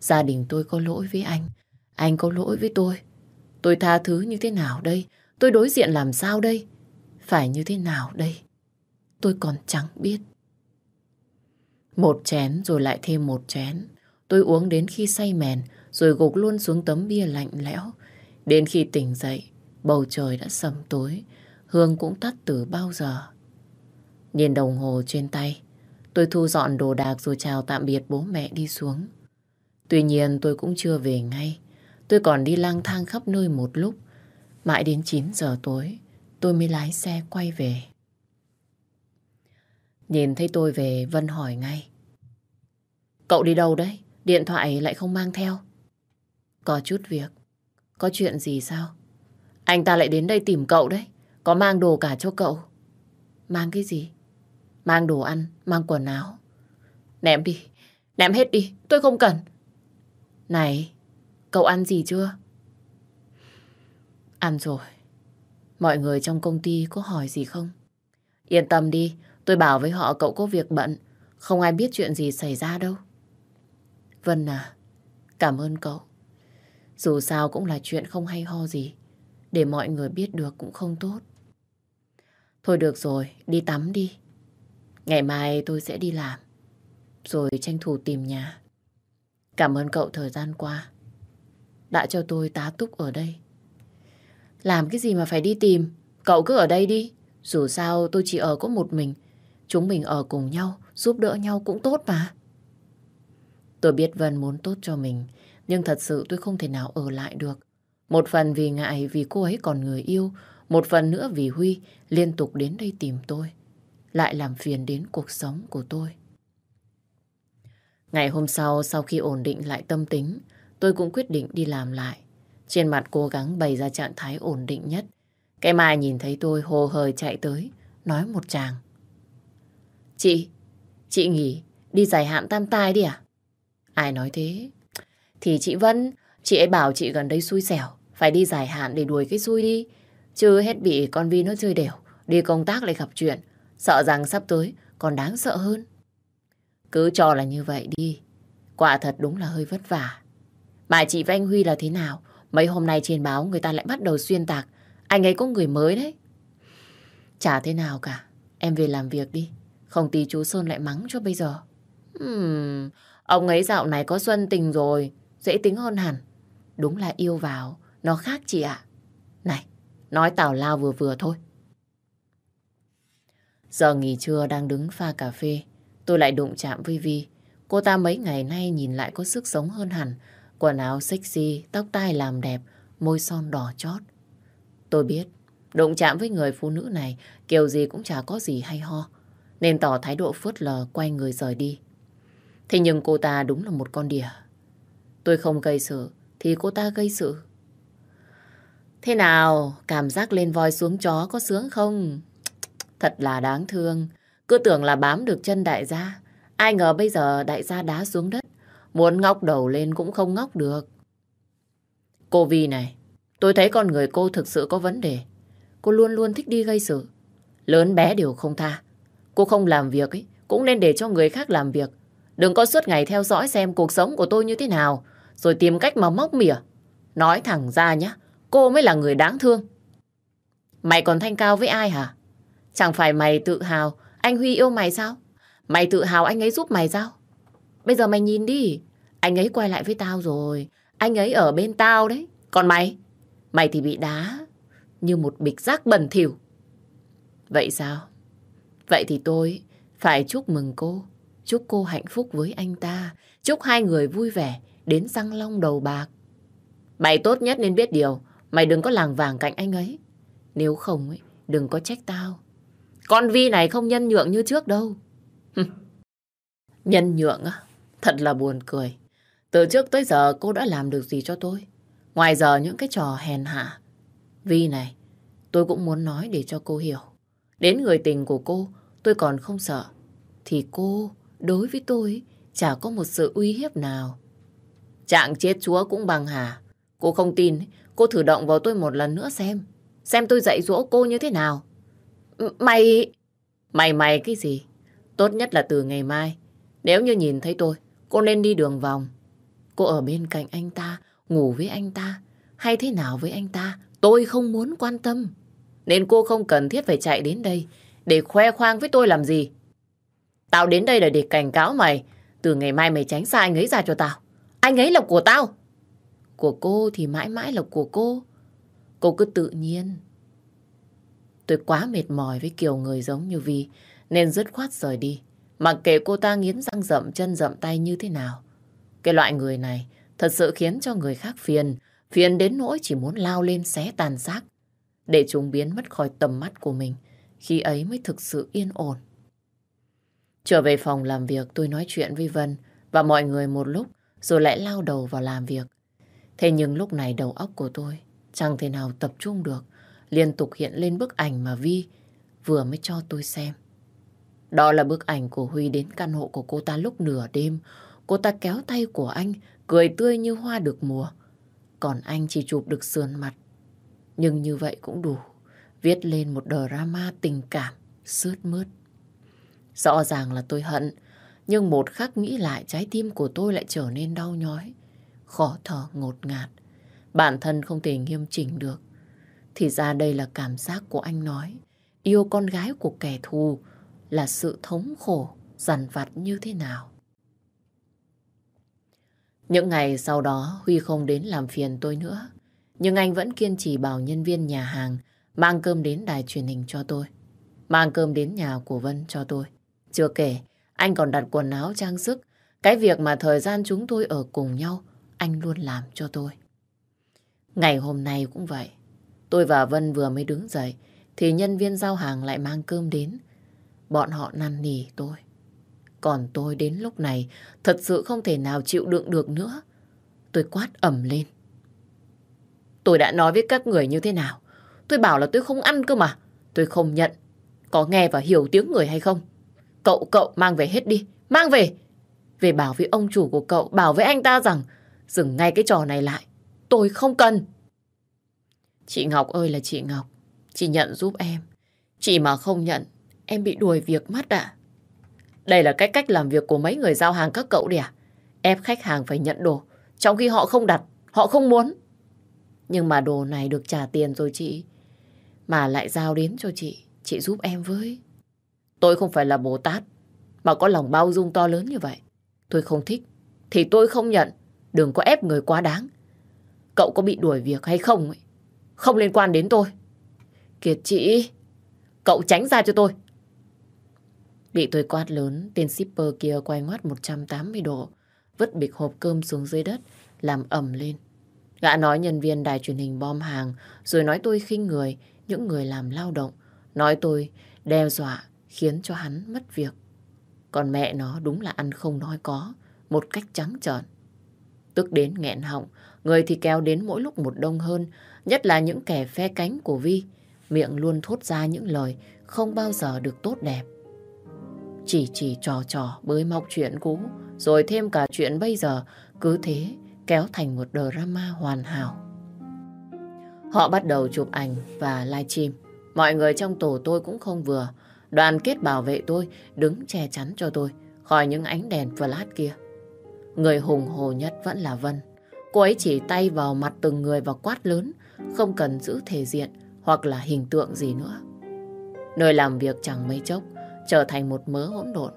Gia đình tôi có lỗi với anh. Anh có lỗi với tôi. Tôi tha thứ như thế nào đây? Tôi đối diện làm sao đây? Phải như thế nào đây? Tôi còn chẳng biết. Một chén rồi lại thêm một chén. Tôi uống đến khi say mèn, rồi gục luôn xuống tấm bia lạnh lẽo. Đến khi tỉnh dậy, bầu trời đã sầm tối, hương cũng tắt từ bao giờ. Nhìn đồng hồ trên tay, tôi thu dọn đồ đạc rồi chào tạm biệt bố mẹ đi xuống. Tuy nhiên tôi cũng chưa về ngay. Tôi còn đi lang thang khắp nơi một lúc. Mãi đến 9 giờ tối, tôi mới lái xe quay về. Nhìn thấy tôi về, Vân hỏi ngay. Cậu đi đâu đấy? Điện thoại lại không mang theo. Có chút việc. Có chuyện gì sao? Anh ta lại đến đây tìm cậu đấy. Có mang đồ cả cho cậu. Mang cái gì? Mang đồ ăn, mang quần áo. Ném đi, ném hết đi, tôi không cần. Này, cậu ăn gì chưa? Ăn rồi. Mọi người trong công ty có hỏi gì không? Yên tâm đi, tôi bảo với họ cậu có việc bận. Không ai biết chuyện gì xảy ra đâu. Vân à, cảm ơn cậu. Dù sao cũng là chuyện không hay ho gì. Để mọi người biết được cũng không tốt. Thôi được rồi, đi tắm đi. Ngày mai tôi sẽ đi làm. Rồi tranh thủ tìm nhà. Cảm ơn cậu thời gian qua. Đã cho tôi tá túc ở đây. Làm cái gì mà phải đi tìm? Cậu cứ ở đây đi. Dù sao tôi chỉ ở có một mình. Chúng mình ở cùng nhau, giúp đỡ nhau cũng tốt mà. Tôi biết Vân muốn tốt cho mình, nhưng thật sự tôi không thể nào ở lại được. Một phần vì ngại vì cô ấy còn người yêu, một phần nữa vì Huy liên tục đến đây tìm tôi. Lại làm phiền đến cuộc sống của tôi. Ngày hôm sau, sau khi ổn định lại tâm tính, tôi cũng quyết định đi làm lại. Trên mặt cố gắng bày ra trạng thái ổn định nhất. Cái mai nhìn thấy tôi hồ hời chạy tới, nói một chàng. Chị, chị nghỉ, đi giải hạn tam tai đi à? Ai nói thế? Thì chị Vân, chị ấy bảo chị gần đây xui xẻo, phải đi giải hạn để đuổi cái xui đi. Chứ hết bị con Vi nó chơi đều, đi công tác lại gặp chuyện, sợ rằng sắp tới còn đáng sợ hơn. Cứ cho là như vậy đi, quả thật đúng là hơi vất vả. Mà chị với anh Huy là thế nào? Mấy hôm nay trên báo người ta lại bắt đầu xuyên tạc, anh ấy có người mới đấy. Chả thế nào cả, em về làm việc đi, không tí chú Sơn lại mắng cho bây giờ. Hmm, Ông ấy dạo này có xuân tình rồi, dễ tính hơn hẳn. Đúng là yêu vào, nó khác chị ạ. Này, nói tào lao vừa vừa thôi. Giờ nghỉ trưa đang đứng pha cà phê, tôi lại đụng chạm với Vi. Cô ta mấy ngày nay nhìn lại có sức sống hơn hẳn. Quần áo sexy, tóc tai làm đẹp, môi son đỏ chót. Tôi biết, đụng chạm với người phụ nữ này kiểu gì cũng chả có gì hay ho. Nên tỏ thái độ phớt lờ quay người rời đi. Thế nhưng cô ta đúng là một con đỉa. Tôi không gây sự, thì cô ta gây sự. Thế nào, cảm giác lên voi xuống chó có sướng không? Thật là đáng thương. Cứ tưởng là bám được chân đại gia. Ai ngờ bây giờ đại gia đá xuống đất. Muốn ngóc đầu lên cũng không ngóc được. Cô Vi này, tôi thấy con người cô thực sự có vấn đề. Cô luôn luôn thích đi gây sự. Lớn bé đều không tha. Cô không làm việc ấy, cũng nên để cho người khác làm việc. Đừng có suốt ngày theo dõi xem cuộc sống của tôi như thế nào, rồi tìm cách mà móc mỉa. Nói thẳng ra nhá, cô mới là người đáng thương. Mày còn thanh cao với ai hả? Chẳng phải mày tự hào anh Huy yêu mày sao? Mày tự hào anh ấy giúp mày sao? Bây giờ mày nhìn đi, anh ấy quay lại với tao rồi. Anh ấy ở bên tao đấy. Còn mày? Mày thì bị đá như một bịch rác bẩn thỉu. Vậy sao? Vậy thì tôi phải chúc mừng cô. Chúc cô hạnh phúc với anh ta. Chúc hai người vui vẻ đến răng long đầu bạc. Mày tốt nhất nên biết điều. Mày đừng có làng vàng cạnh anh ấy. Nếu không, ấy, đừng có trách tao. Con Vi này không nhân nhượng như trước đâu. nhân nhượng á? Thật là buồn cười. Từ trước tới giờ cô đã làm được gì cho tôi? Ngoài giờ những cái trò hèn hạ. Vi này, tôi cũng muốn nói để cho cô hiểu. Đến người tình của cô, tôi còn không sợ. Thì cô đối với tôi chả có một sự uy hiếp nào. Trạng chết chúa cũng bằng hà. Cô không tin, cô thử động vào tôi một lần nữa xem. Xem tôi dạy dỗ cô như thế nào. Mày... Mày mày cái gì? Tốt nhất là từ ngày mai. Nếu như nhìn thấy tôi, cô nên đi đường vòng. Cô ở bên cạnh anh ta, ngủ với anh ta, hay thế nào với anh ta, tôi không muốn quan tâm. Nên cô không cần thiết phải chạy đến đây để khoe khoang với tôi làm gì. Tao đến đây là để cảnh cáo mày. Từ ngày mai mày tránh xa anh ấy ra cho tao. Anh ấy là của tao. của cô thì mãi mãi là của cô. Cô cứ tự nhiên. Tôi quá mệt mỏi với kiểu người giống như Vi, nên dứt khoát rời đi. Mặc kệ cô ta nghiến răng rậm chân rậm tay như thế nào. Cái loại người này thật sự khiến cho người khác phiền, phiền đến nỗi chỉ muốn lao lên xé tàn xác, để chúng biến mất khỏi tầm mắt của mình. Khi ấy mới thực sự yên ổn. Trở về phòng làm việc tôi nói chuyện với Vân và mọi người một lúc rồi lại lao đầu vào làm việc. Thế nhưng lúc này đầu óc của tôi chẳng thể nào tập trung được, liên tục hiện lên bức ảnh mà Vi vừa mới cho tôi xem. Đó là bức ảnh của Huy đến căn hộ của cô ta lúc nửa đêm. Cô ta kéo tay của anh, cười tươi như hoa được mùa. Còn anh chỉ chụp được sườn mặt. Nhưng như vậy cũng đủ. Viết lên một drama tình cảm, sướt mướt. Rõ ràng là tôi hận, nhưng một khắc nghĩ lại trái tim của tôi lại trở nên đau nhói, khó thở ngột ngạt. Bản thân không thể nghiêm chỉnh được. Thì ra đây là cảm giác của anh nói. Yêu con gái của kẻ thù là sự thống khổ, dằn vặt như thế nào. Những ngày sau đó Huy không đến làm phiền tôi nữa. Nhưng anh vẫn kiên trì bảo nhân viên nhà hàng mang cơm đến đài truyền hình cho tôi. Mang cơm đến nhà của Vân cho tôi. Chưa kể, anh còn đặt quần áo trang sức. Cái việc mà thời gian chúng tôi ở cùng nhau, anh luôn làm cho tôi. Ngày hôm nay cũng vậy. Tôi và Vân vừa mới đứng dậy, thì nhân viên giao hàng lại mang cơm đến. Bọn họ năn nỉ tôi. Còn tôi đến lúc này thật sự không thể nào chịu đựng được nữa. Tôi quát ẩm lên. Tôi đã nói với các người như thế nào? Tôi bảo là tôi không ăn cơ mà. Tôi không nhận. Có nghe và hiểu tiếng người hay không? Cậu, cậu mang về hết đi. Mang về. Về bảo với ông chủ của cậu, bảo với anh ta rằng dừng ngay cái trò này lại. Tôi không cần. Chị Ngọc ơi là chị Ngọc. Chị nhận giúp em. Chị mà không nhận, em bị đuổi việc mất ạ. Đây là cách cách làm việc của mấy người giao hàng các cậu đẻ à? Ép khách hàng phải nhận đồ, trong khi họ không đặt, họ không muốn. Nhưng mà đồ này được trả tiền rồi chị. Mà lại giao đến cho chị, chị giúp em với. Tôi không phải là Bồ Tát, mà có lòng bao dung to lớn như vậy. Tôi không thích, thì tôi không nhận. Đừng có ép người quá đáng. Cậu có bị đuổi việc hay không ấy? Không liên quan đến tôi. Kiệt chị, cậu tránh ra cho tôi. Bị tôi quát lớn, tên shipper kia quay ngoắt 180 độ, vứt bịch hộp cơm xuống dưới đất, làm ẩm lên. Gã nói nhân viên đài truyền hình bom hàng, rồi nói tôi khinh người, những người làm lao động. Nói tôi đe dọa, khiến cho hắn mất việc. Còn mẹ nó đúng là ăn không nói có, một cách trắng trợn. Tức đến nghẹn họng, người thì kéo đến mỗi lúc một đông hơn, nhất là những kẻ phe cánh của Vi. Miệng luôn thốt ra những lời không bao giờ được tốt đẹp. Chỉ chỉ trò trò bới mọc chuyện cũ, rồi thêm cả chuyện bây giờ, cứ thế kéo thành một drama hoàn hảo. Họ bắt đầu chụp ảnh và livestream. Mọi người trong tổ tôi cũng không vừa. Đoàn kết bảo vệ tôi, đứng che chắn cho tôi khỏi những ánh đèn flash kia. Người hùng hồ nhất vẫn là Vân. Cô ấy chỉ tay vào mặt từng người và quát lớn, không cần giữ thể diện hoặc là hình tượng gì nữa. Nơi làm việc chẳng mấy chốc, trở thành một mớ hỗn độn.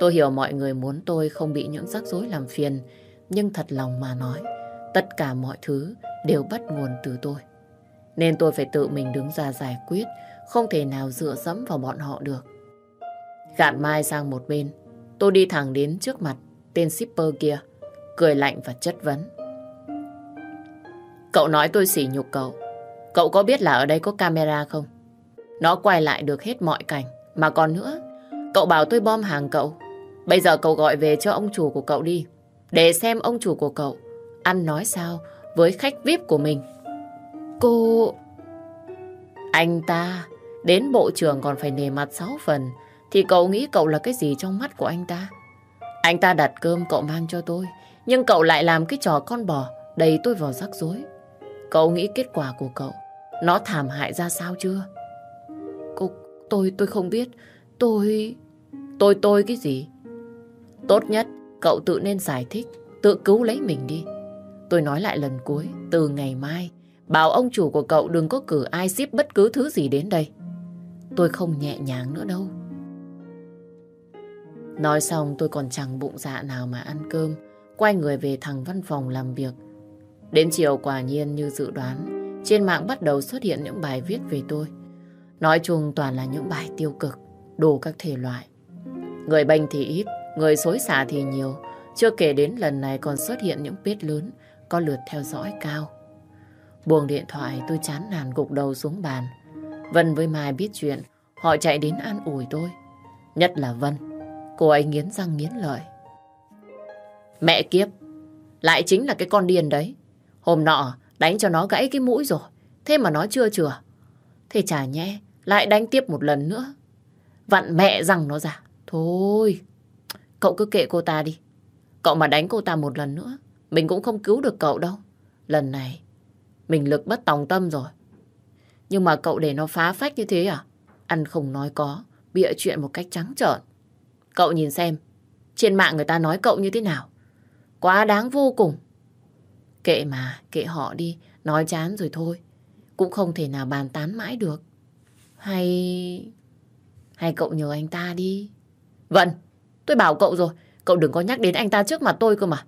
Tôi hiểu mọi người muốn tôi không bị những rắc rối làm phiền, nhưng thật lòng mà nói, tất cả mọi thứ đều bắt nguồn từ tôi. Nên tôi phải tự mình đứng ra giải quyết, không thể nào dựa dẫm vào bọn họ được. Gạt Mai sang một bên, tôi đi thẳng đến trước mặt tên shipper kia, cười lạnh và chất vấn. Cậu nói tôi sỉ nhục cậu. Cậu có biết là ở đây có camera không? Nó quay lại được hết mọi cảnh. Mà còn nữa, cậu bảo tôi bom hàng cậu. Bây giờ cậu gọi về cho ông chủ của cậu đi. Để xem ông chủ của cậu ăn nói sao với khách VIP của mình. Cô... Anh ta đến bộ trưởng còn phải nề mặt sáu phần thì cậu nghĩ cậu là cái gì trong mắt của anh ta? Anh ta đặt cơm cậu mang cho tôi nhưng cậu lại làm cái trò con bò đầy tôi vào rắc rối. Cậu nghĩ kết quả của cậu nó thảm hại ra sao chưa? Cô, tôi, tôi không biết. Tôi... Tôi, tôi cái gì? Tốt nhất, cậu tự nên giải thích, tự cứu lấy mình đi. Tôi nói lại lần cuối, từ ngày mai, bảo ông chủ của cậu đừng có cử ai ship bất cứ thứ gì đến đây. Tôi không nhẹ nhàng nữa đâu. Nói xong tôi còn chẳng bụng dạ nào mà ăn cơm, quay người về thằng văn phòng làm việc. Đến chiều quả nhiên như dự đoán, trên mạng bắt đầu xuất hiện những bài viết về tôi. Nói chung toàn là những bài tiêu cực, đủ các thể loại. Người bệnh thì ít, người xối xả thì nhiều. Chưa kể đến lần này còn xuất hiện những page lớn có lượt theo dõi cao. Buông điện thoại tôi chán nản gục đầu xuống bàn. Vân với Mai biết chuyện, họ chạy đến an ủi tôi. Nhất là Vân, cô ấy nghiến răng nghiến lợi. Mẹ kiếp, lại chính là cái con điên đấy. Hôm nọ đánh cho nó gãy cái mũi rồi, thế mà nó chưa chừa. Thế chả nhẽ, lại đánh tiếp một lần nữa. Vặn mẹ rằng nó ra. Thôi, cậu cứ kệ cô ta đi. Cậu mà đánh cô ta một lần nữa, mình cũng không cứu được cậu đâu. Lần này, mình lực bất tòng tâm rồi. Nhưng mà cậu để nó phá phách như thế à? Ăn không nói có, bịa chuyện một cách trắng trợn. Cậu nhìn xem, trên mạng người ta nói cậu như thế nào. Quá đáng vô cùng. Kệ mà, kệ họ đi, nói chán rồi thôi. Cũng không thể nào bàn tán mãi được. Hay... Hay cậu nhờ anh ta đi. Vâng, tôi bảo cậu rồi, cậu đừng có nhắc đến anh ta trước mặt tôi cơ mà.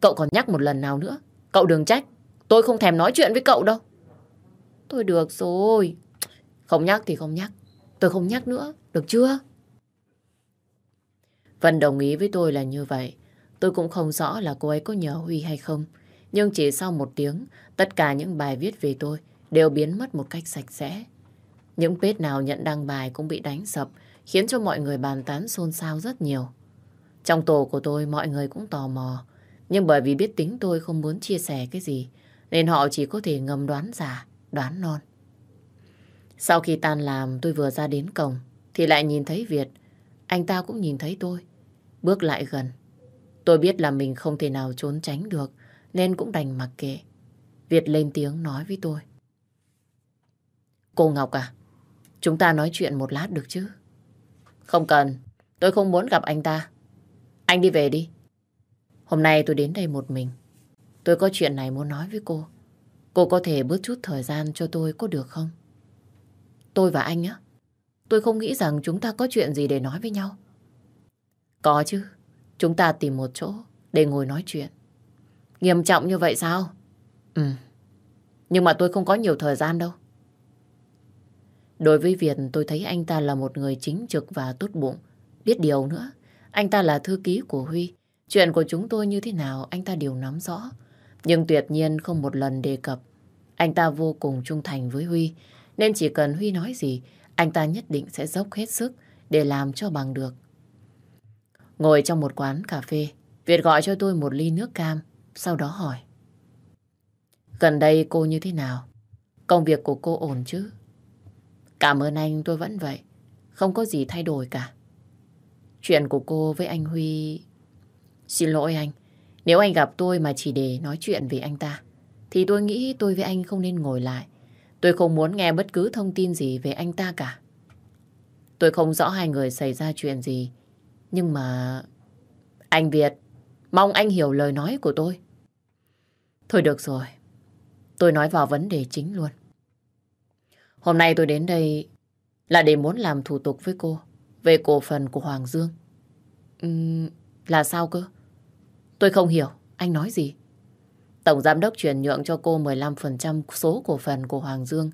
Cậu còn nhắc một lần nào nữa, cậu đừng trách. Tôi không thèm nói chuyện với cậu đâu. Tôi được rồi. Không nhắc thì không nhắc. Tôi không nhắc nữa, được chưa? Vân đồng ý với tôi là như vậy. Tôi cũng không rõ là cô ấy có nhớ Huy hay không. Nhưng chỉ sau một tiếng, tất cả những bài viết về tôi đều biến mất một cách sạch sẽ. Những page nào nhận đăng bài cũng bị đánh sập, khiến cho mọi người bàn tán xôn xao rất nhiều. Trong tổ của tôi, mọi người cũng tò mò. Nhưng bởi vì biết tính tôi không muốn chia sẻ cái gì, nên họ chỉ có thể ngầm đoán giả, đoán non. Sau khi tan làm, tôi vừa ra đến cổng, thì lại nhìn thấy Việt. Anh ta cũng nhìn thấy tôi. Bước lại gần. Tôi biết là mình không thể nào trốn tránh được, nên cũng đành mặc kệ. Việt lên tiếng nói với tôi. Cô Ngọc à, chúng ta nói chuyện một lát được chứ? Không cần, tôi không muốn gặp anh ta. Anh đi về đi. Hôm nay tôi đến đây một mình. Tôi có chuyện này muốn nói với cô. Cô có thể bớt chút thời gian cho tôi có được không? Tôi và anh á? Tôi không nghĩ rằng chúng ta có chuyện gì để nói với nhau. Có chứ. Chúng ta tìm một chỗ để ngồi nói chuyện. Nghiêm trọng như vậy sao? Ừ. Nhưng mà tôi không có nhiều thời gian đâu. Đối với Việt, tôi thấy anh ta là một người chính trực và tốt bụng. Biết điều nữa, anh ta là thư ký của Huy. Chuyện của chúng tôi như thế nào anh ta đều nắm rõ. Nhưng tuyệt nhiên không một lần đề cập. Anh ta vô cùng trung thành với Huy. Nên chỉ cần Huy nói gì, anh ta nhất định sẽ dốc hết sức để làm cho bằng được. Ngồi trong một quán cà phê, Việt gọi cho tôi một ly nước cam, sau đó hỏi. Gần đây cô như thế nào? Công việc của cô ổn chứ? Cảm ơn anh tôi vẫn vậy, không có gì thay đổi cả. Chuyện của cô với anh Huy... Xin lỗi anh, nếu anh gặp tôi mà chỉ để nói chuyện về anh ta, thì tôi nghĩ tôi với anh không nên ngồi lại. Tôi không muốn nghe bất cứ thông tin gì về anh ta cả. Tôi không rõ hai người xảy ra chuyện gì, nhưng mà... Anh Việt, mong anh hiểu lời nói của tôi. Thôi được rồi, tôi nói vào vấn đề chính luôn. Hôm nay tôi đến đây là để muốn làm thủ tục với cô về cổ phần của Hoàng Dương. Uhm, là sao cơ? Tôi không hiểu, anh nói gì? Tổng giám đốc chuyển nhượng cho cô 15% số cổ phần của Hoàng Dương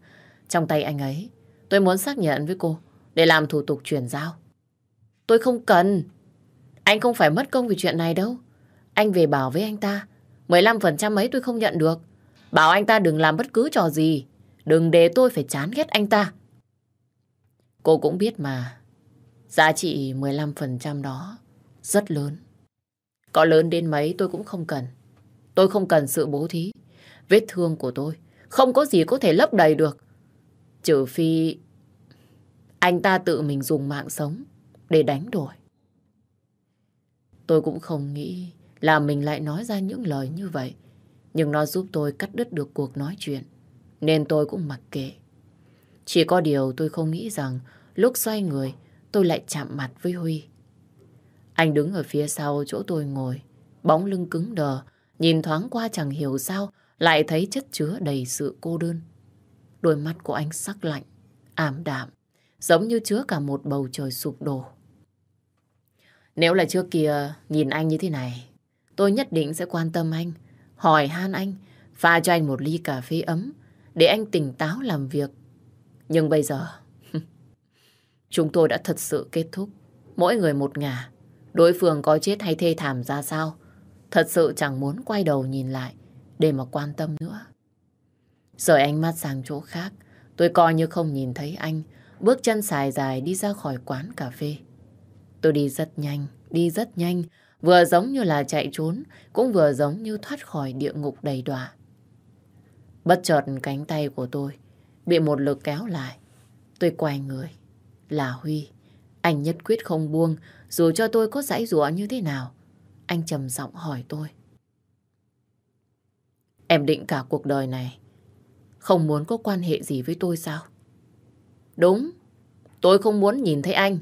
trong tay anh ấy. Tôi muốn xác nhận với cô để làm thủ tục chuyển giao. Tôi không cần. Anh không phải mất công vì chuyện này đâu. Anh về bảo với anh ta. 15% ấy tôi không nhận được. Bảo anh ta đừng làm bất cứ trò gì. Đừng để tôi phải chán ghét anh ta. Cô cũng biết mà. Giá trị 15% đó rất lớn. Có lớn đến mấy tôi cũng không cần. Tôi không cần sự bố thí. Vết thương của tôi không có gì có thể lấp đầy được. Trừ phi anh ta tự mình dùng mạng sống để đánh đổi. Tôi cũng không nghĩ là mình lại nói ra những lời như vậy. Nhưng nó giúp tôi cắt đứt được cuộc nói chuyện. Nên tôi cũng mặc kệ. Chỉ có điều tôi không nghĩ rằng lúc xoay người, tôi lại chạm mặt với Huy. Anh đứng ở phía sau chỗ tôi ngồi, bóng lưng cứng đờ, nhìn thoáng qua chẳng hiểu sao lại thấy chất chứa đầy sự cô đơn. Đôi mắt của anh sắc lạnh, ảm đạm, giống như chứa cả một bầu trời sụp đổ. Nếu là trước kia nhìn anh như thế này, tôi nhất định sẽ quan tâm anh, hỏi han anh, pha cho anh một ly cà phê ấm để anh tỉnh táo làm việc. Nhưng bây giờ, chúng tôi đã thật sự kết thúc. Mỗi người một ngả. Đối phương có chết hay thê thảm ra sao, thật sự chẳng muốn quay đầu nhìn lại để mà quan tâm nữa. Rời ánh mắt sang chỗ khác, tôi coi như không nhìn thấy anh, bước chân dài dài đi ra khỏi quán cà phê. Tôi đi rất nhanh, đi rất nhanh, vừa giống như là chạy trốn, cũng vừa giống như thoát khỏi địa ngục đầy đọa. Bất chợt cánh tay của tôi bị một lực kéo lại. Tôi quay người. Là Huy. Anh nhất quyết không buông, dù cho tôi có dãy rủa như thế nào. Anh trầm giọng hỏi tôi. Em định cả cuộc đời này không muốn có quan hệ gì với tôi sao? Đúng. Tôi không muốn nhìn thấy anh.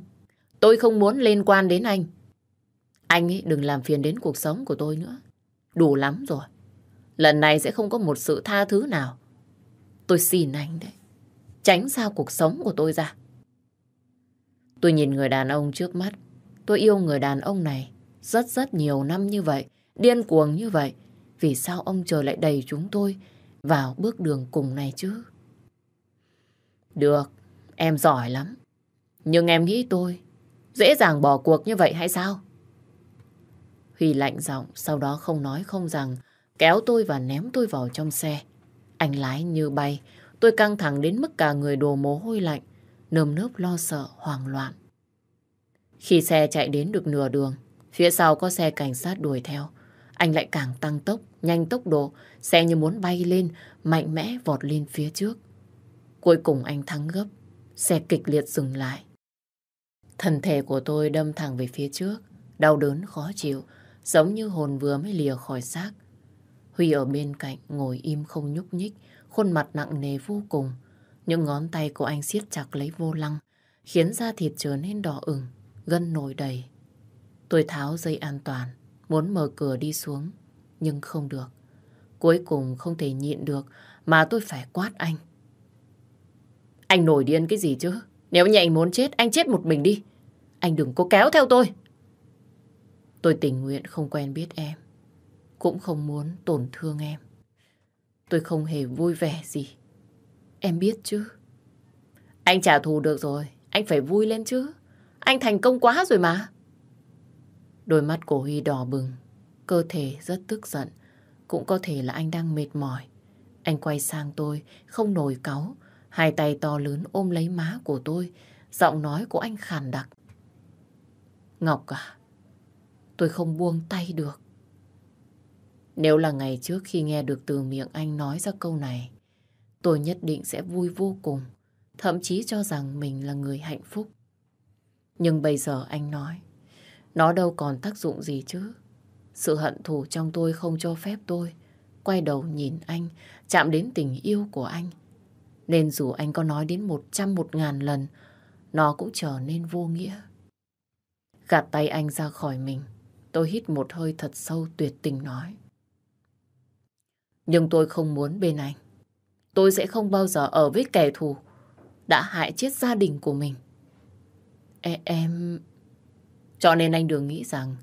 Tôi không muốn liên quan đến anh. Anh ấy đừng làm phiền đến cuộc sống của tôi nữa. Đủ lắm rồi. Lần này sẽ không có một sự tha thứ nào. Tôi xin anh đấy. Tránh xa cuộc sống của tôi ra. Tôi nhìn người đàn ông trước mắt. Tôi yêu người đàn ông này rất rất nhiều năm như vậy. Điên cuồng như vậy. Vì sao ông trời lại đẩy chúng tôi vào bước đường cùng này chứ? Được, em giỏi lắm. Nhưng em nghĩ tôi dễ dàng bỏ cuộc như vậy hay sao? Huy lạnh giọng, sau đó không nói không rằng, kéo tôi và ném tôi vào trong xe. Anh lái như bay, tôi căng thẳng đến mức cả người đồ mồ hôi lạnh, nơm nớp lo sợ, hoang loạn. Khi xe chạy đến được nửa đường, phía sau có xe cảnh sát đuổi theo. Anh lại càng tăng tốc, nhanh tốc độ, xe như muốn bay lên, mạnh mẽ vọt lên phía trước. Cuối cùng anh thắng gấp, xe kịch liệt dừng lại. Thân thể của tôi đâm thẳng về phía trước, đau đớn khó chịu, giống như hồn vừa mới lìa khỏi xác. Huy ở bên cạnh ngồi im không nhúc nhích, khuôn mặt nặng nề vô cùng. Những ngón tay của anh siết chặt lấy vô lăng, khiến da thịt trở nên đỏ ửng, gân nổi đầy. Tôi tháo dây an toàn, muốn mở cửa đi xuống, nhưng không được. Cuối cùng không thể nhịn được mà tôi phải quát anh. Anh nổi điên cái gì chứ? Nếu như anh muốn chết, anh chết một mình đi. Anh đừng có kéo theo tôi. Tôi tình nguyện không quen biết em. Cũng không muốn tổn thương em. Tôi không hề vui vẻ gì. Em biết chứ. Anh trả thù được rồi. Anh phải vui lên chứ. Anh thành công quá rồi mà. Đôi mắt của Huy đỏ bừng. Cơ thể rất tức giận. Cũng có thể là anh đang mệt mỏi. Anh quay sang tôi, không nổi cáu. Hai tay to lớn ôm lấy má của tôi. Giọng nói của anh khàn đặc. Ngọc à, tôi không buông tay được. Nếu là ngày trước khi nghe được từ miệng anh nói ra câu này, tôi nhất định sẽ vui vô cùng, thậm chí cho rằng mình là người hạnh phúc. Nhưng bây giờ anh nói, nó đâu còn tác dụng gì chứ. Sự hận thù trong tôi không cho phép tôi quay đầu nhìn anh, chạm đến tình yêu của anh. Nên dù anh có nói đến một trăm một ngàn lần, nó cũng trở nên vô nghĩa. Gạt tay anh ra khỏi mình, tôi hít một hơi thật sâu tuyệt tình nói. Nhưng tôi không muốn bên anh. Tôi sẽ không bao giờ ở với kẻ thù đã hại chết gia đình của mình. Ê, em... Cho nên anh đừng nghĩ rằng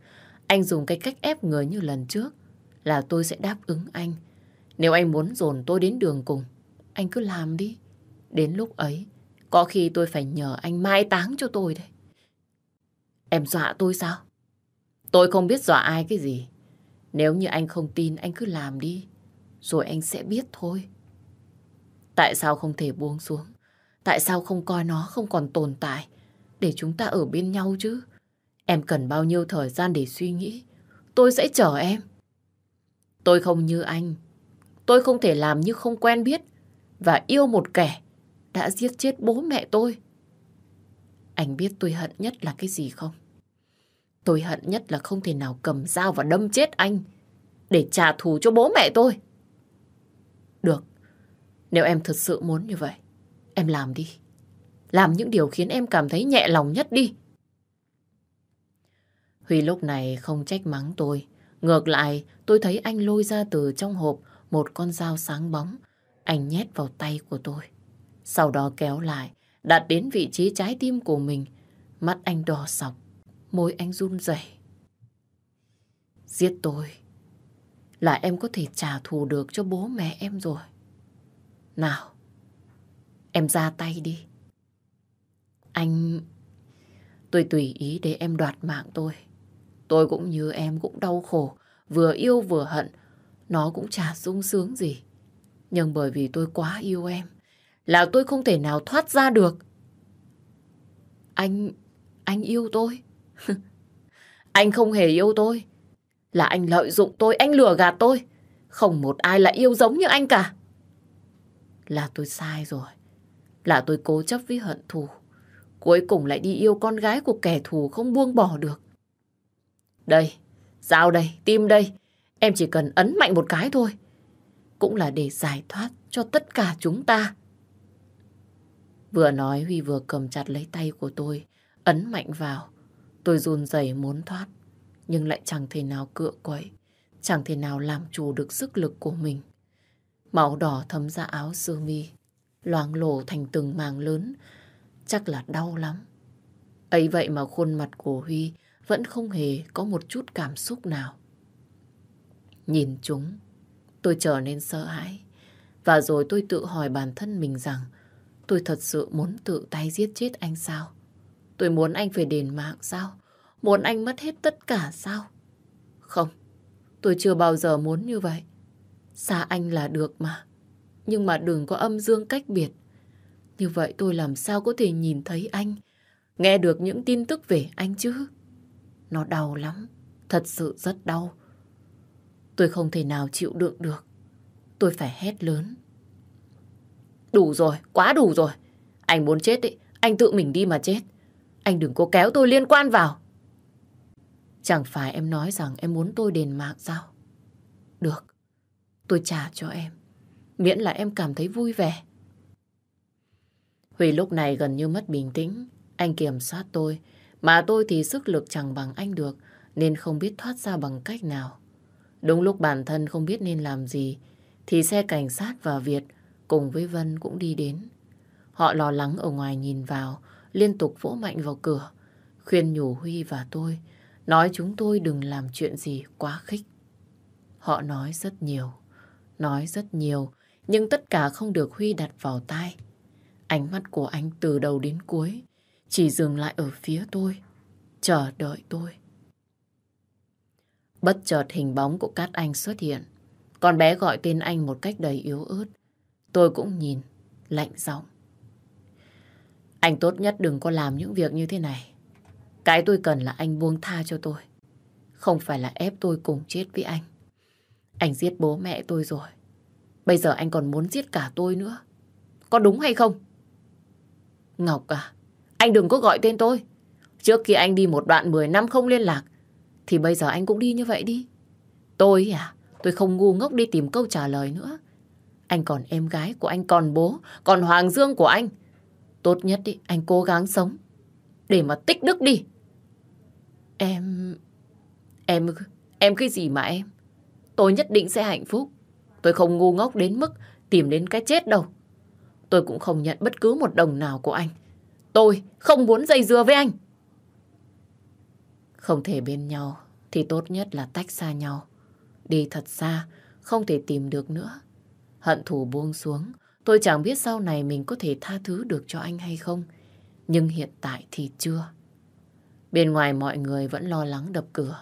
anh dùng cái cách ép người như lần trước là tôi sẽ đáp ứng anh. Nếu anh muốn dồn tôi đến đường cùng, anh cứ làm đi. Đến lúc ấy, có khi tôi phải nhờ anh mai táng cho tôi đấy. Em dọa tôi sao? Tôi không biết dọa ai cái gì. Nếu như anh không tin, anh cứ làm đi. Rồi anh sẽ biết thôi. Tại sao không thể buông xuống? Tại sao không coi nó không còn tồn tại? Để chúng ta ở bên nhau chứ? Em cần bao nhiêu thời gian để suy nghĩ? Tôi sẽ chờ em. Tôi không như anh. Tôi không thể làm như không quen biết và yêu một kẻ đã giết chết bố mẹ tôi. Anh biết tôi hận nhất là cái gì không? Tôi hận nhất là không thể nào cầm dao và đâm chết anh để trả thù cho bố mẹ tôi. Được, nếu em thật sự muốn như vậy, em làm đi. Làm những điều khiến em cảm thấy nhẹ lòng nhất đi. Huy lúc này không trách mắng tôi. Ngược lại, tôi thấy anh lôi ra từ trong hộp một con dao sáng bóng. Anh nhét vào tay của tôi. Sau đó kéo lại, đặt đến vị trí trái tim của mình. Mắt anh đỏ sọc, môi anh run rẩy. Giết tôi. là em có thể trả thù được cho bố mẹ em rồi. Nào, em ra tay đi. Anh... Tôi tùy ý để em đoạt mạng tôi. Tôi cũng như em cũng đau khổ, vừa yêu vừa hận. Nó cũng chả sung sướng gì. Nhưng bởi vì tôi quá yêu em, là tôi không thể nào thoát ra được. Anh... anh yêu tôi. anh không hề yêu tôi. Là anh lợi dụng tôi, anh lừa gạt tôi. Không một ai là yêu giống như anh cả. Là tôi sai rồi. Là tôi cố chấp với hận thù. Cuối cùng lại đi yêu con gái của kẻ thù không buông bỏ được. Đây, dao đây, tim đây. Em chỉ cần ấn mạnh một cái thôi. Cũng là để giải thoát cho tất cả chúng ta. Vừa nói Huy vừa cầm chặt lấy tay của tôi, ấn mạnh vào. Tôi run rẩy muốn thoát, nhưng lại chẳng thể nào cựa quậy, chẳng thể nào làm chủ được sức lực của mình màu đỏ thấm ra áo sơ mi, loang lổ thành từng màng lớn, chắc là đau lắm. ấy vậy mà khuôn mặt của Huy vẫn không hề có một chút cảm xúc nào. Nhìn chúng, tôi trở nên sợ hãi. Và rồi tôi tự hỏi bản thân mình rằng tôi thật sự muốn tự tay giết chết anh sao? Tôi muốn anh phải đền mạng sao? Muốn anh mất hết tất cả sao? Không, tôi chưa bao giờ muốn như vậy. Xa anh là được mà. Nhưng mà đừng có âm dương cách biệt. Như vậy tôi làm sao có thể nhìn thấy anh, nghe được những tin tức về anh chứ? Nó đau lắm, thật sự rất đau. Tôi không thể nào chịu đựng được. Tôi phải hét lớn. Đủ rồi, quá đủ rồi. Anh muốn chết ấy, anh tự mình đi mà chết. Anh đừng có kéo tôi liên quan vào. Chẳng phải em nói rằng em muốn tôi đền mạng sao? Được, tôi trả cho em. Miễn là em cảm thấy vui vẻ. Huy lúc này gần như mất bình tĩnh. Anh kiểm soát tôi. Mà tôi thì sức lực chẳng bằng anh được. Nên không biết thoát ra bằng cách nào. Đúng lúc bản thân không biết nên làm gì. Thì xe cảnh sát và Việt cùng với Vân cũng đi đến. Họ lo lắng ở ngoài nhìn vào. Liên tục vỗ mạnh vào cửa. Khuyên nhủ Huy và tôi. Nói chúng tôi đừng làm chuyện gì quá khích. Họ nói rất nhiều. Nói rất nhiều. Nhưng tất cả không được Huy đặt vào tai. Ánh mắt của anh từ đầu đến cuối chỉ dừng lại ở phía tôi, chờ đợi tôi. Bất chợt hình bóng của Cát Anh xuất hiện. Con bé gọi tên anh một cách đầy yếu ớt. Tôi cũng nhìn, lạnh giọng. Anh tốt nhất đừng có làm những việc như thế này. Cái tôi cần là anh buông tha cho tôi. Không phải là ép tôi cùng chết với anh. Anh giết bố mẹ tôi rồi. Bây giờ anh còn muốn giết cả tôi nữa. Có đúng hay không? Ngọc à, anh đừng có gọi tên tôi. Trước khi anh đi một đoạn 10 năm không liên lạc, thì bây giờ anh cũng đi như vậy đi. Tôi à, tôi không ngu ngốc đi tìm câu trả lời nữa. Anh còn em gái của anh, còn bố, còn Hoàng Dương của anh. Tốt nhất đi, anh cố gắng sống. Để mà tích đức đi. Em... Em... Em cái gì mà em? Tôi nhất định sẽ hạnh phúc. Tôi không ngu ngốc đến mức tìm đến cái chết đâu. Tôi cũng không nhận bất cứ một đồng nào của anh. Tôi không muốn dây dưa với anh. Không thể bên nhau thì tốt nhất là tách xa nhau. Đi thật xa, không thể tìm được nữa. Hận thù buông xuống, tôi chẳng biết sau này mình có thể tha thứ được cho anh hay không. Nhưng hiện tại thì chưa. Bên ngoài mọi người vẫn lo lắng đập cửa.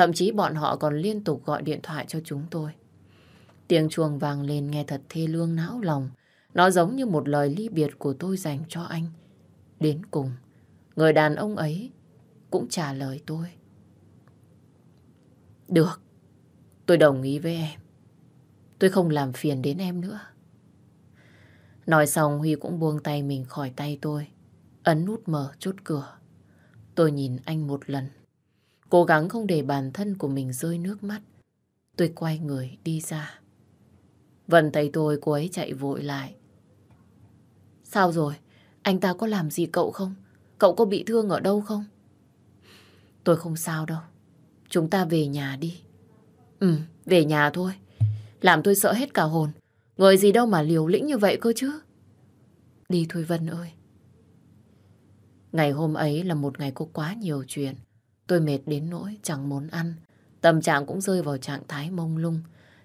Thậm chí bọn họ còn liên tục gọi điện thoại cho chúng tôi. Tiếng chuông vang lên nghe thật thê lương não lòng. Nó giống như một lời ly biệt của tôi dành cho anh. Đến cùng, người đàn ông ấy cũng trả lời tôi. Được, tôi đồng ý với em. Tôi không làm phiền đến em nữa. Nói xong Huy cũng buông tay mình khỏi tay tôi. Ấn nút mở chốt cửa. Tôi nhìn anh một lần. Cố gắng không để bản thân của mình rơi nước mắt. Tôi quay người đi ra. Vân thấy tôi cô ấy chạy vội lại. Sao rồi? Anh ta có làm gì cậu không? Cậu có bị thương ở đâu không? Tôi không sao đâu. Chúng ta về nhà đi. Ừ, về nhà thôi. Làm tôi sợ hết cả hồn. Người gì đâu mà liều lĩnh như vậy cơ chứ. Đi thôi Vân ơi. Ngày hôm ấy là một ngày có quá nhiều chuyện. Tôi mệt đến nỗi chẳng muốn ăn. Tâm trạng cũng rơi vào trạng thái mông lung,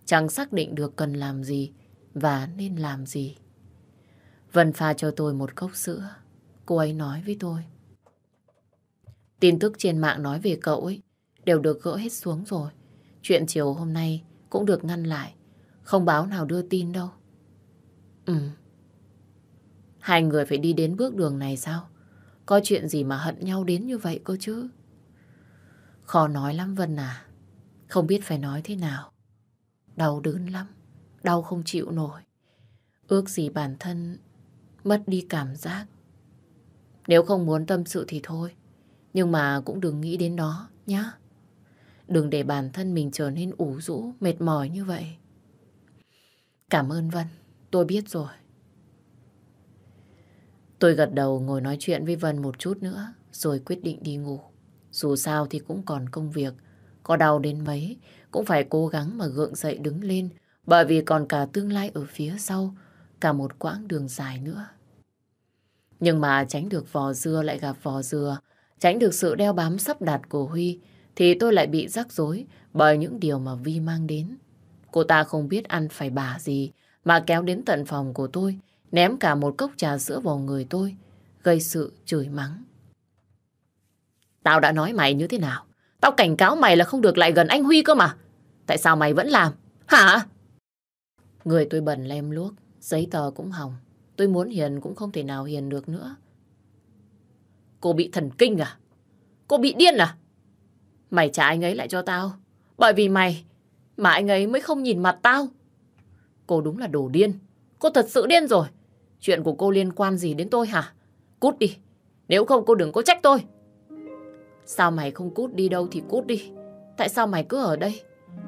chẳng xác định được cần làm gì và nên làm gì. Vân pha cho tôi một cốc sữa. Cô ấy nói với tôi. Tin tức trên mạng nói về cậu ấy đều được gỡ hết xuống rồi. Chuyện chiều hôm nay cũng được ngăn lại. Không báo nào đưa tin đâu. Ừ. Hai người phải đi đến bước đường này sao? Có chuyện gì mà hận nhau đến như vậy cơ chứ? Khó nói lắm Vân à. Không biết phải nói thế nào. Đau đớn lắm. Đau không chịu nổi. Ước gì bản thân mất đi cảm giác. Nếu không muốn tâm sự thì thôi. Nhưng mà cũng đừng nghĩ đến đó nhá. Đừng để bản thân mình trở nên ủ rũ, mệt mỏi như vậy. Cảm ơn Vân, tôi biết rồi. Tôi gật đầu ngồi nói chuyện với Vân một chút nữa, rồi quyết định đi ngủ. Dù sao thì cũng còn công việc, có đau đến mấy, cũng phải cố gắng mà gượng dậy đứng lên, bởi vì còn cả tương lai ở phía sau, cả một quãng đường dài nữa. Nhưng mà tránh được vò dưa lại gặp vò dừa, tránh được sự đeo bám sắp đặt của Huy, thì tôi lại bị rắc rối bởi những điều mà Vi mang đến. Cô ta không biết ăn phải bà gì mà kéo đến tận phòng của tôi, ném cả một cốc trà sữa vào người tôi, gây sự chửi mắng. Tao đã nói mày như thế nào? Tao cảnh cáo mày là không được lại gần anh Huy cơ mà. Tại sao mày vẫn làm? Hả? Người tôi bẩn lem luốc, giấy tờ cũng hỏng. Tôi muốn hiền cũng không thể nào hiền được nữa. Cô bị thần kinh à? Cô bị điên à? Mày trả anh ấy lại cho tao. Bởi vì mày mà anh ấy mới không nhìn mặt tao. Cô đúng là đồ điên. Cô thật sự điên rồi. Chuyện của cô liên quan gì đến tôi hả? Cút đi. Nếu không cô đừng có trách tôi. Sao mày không cút đi đâu thì cút đi. Tại sao mày cứ ở đây?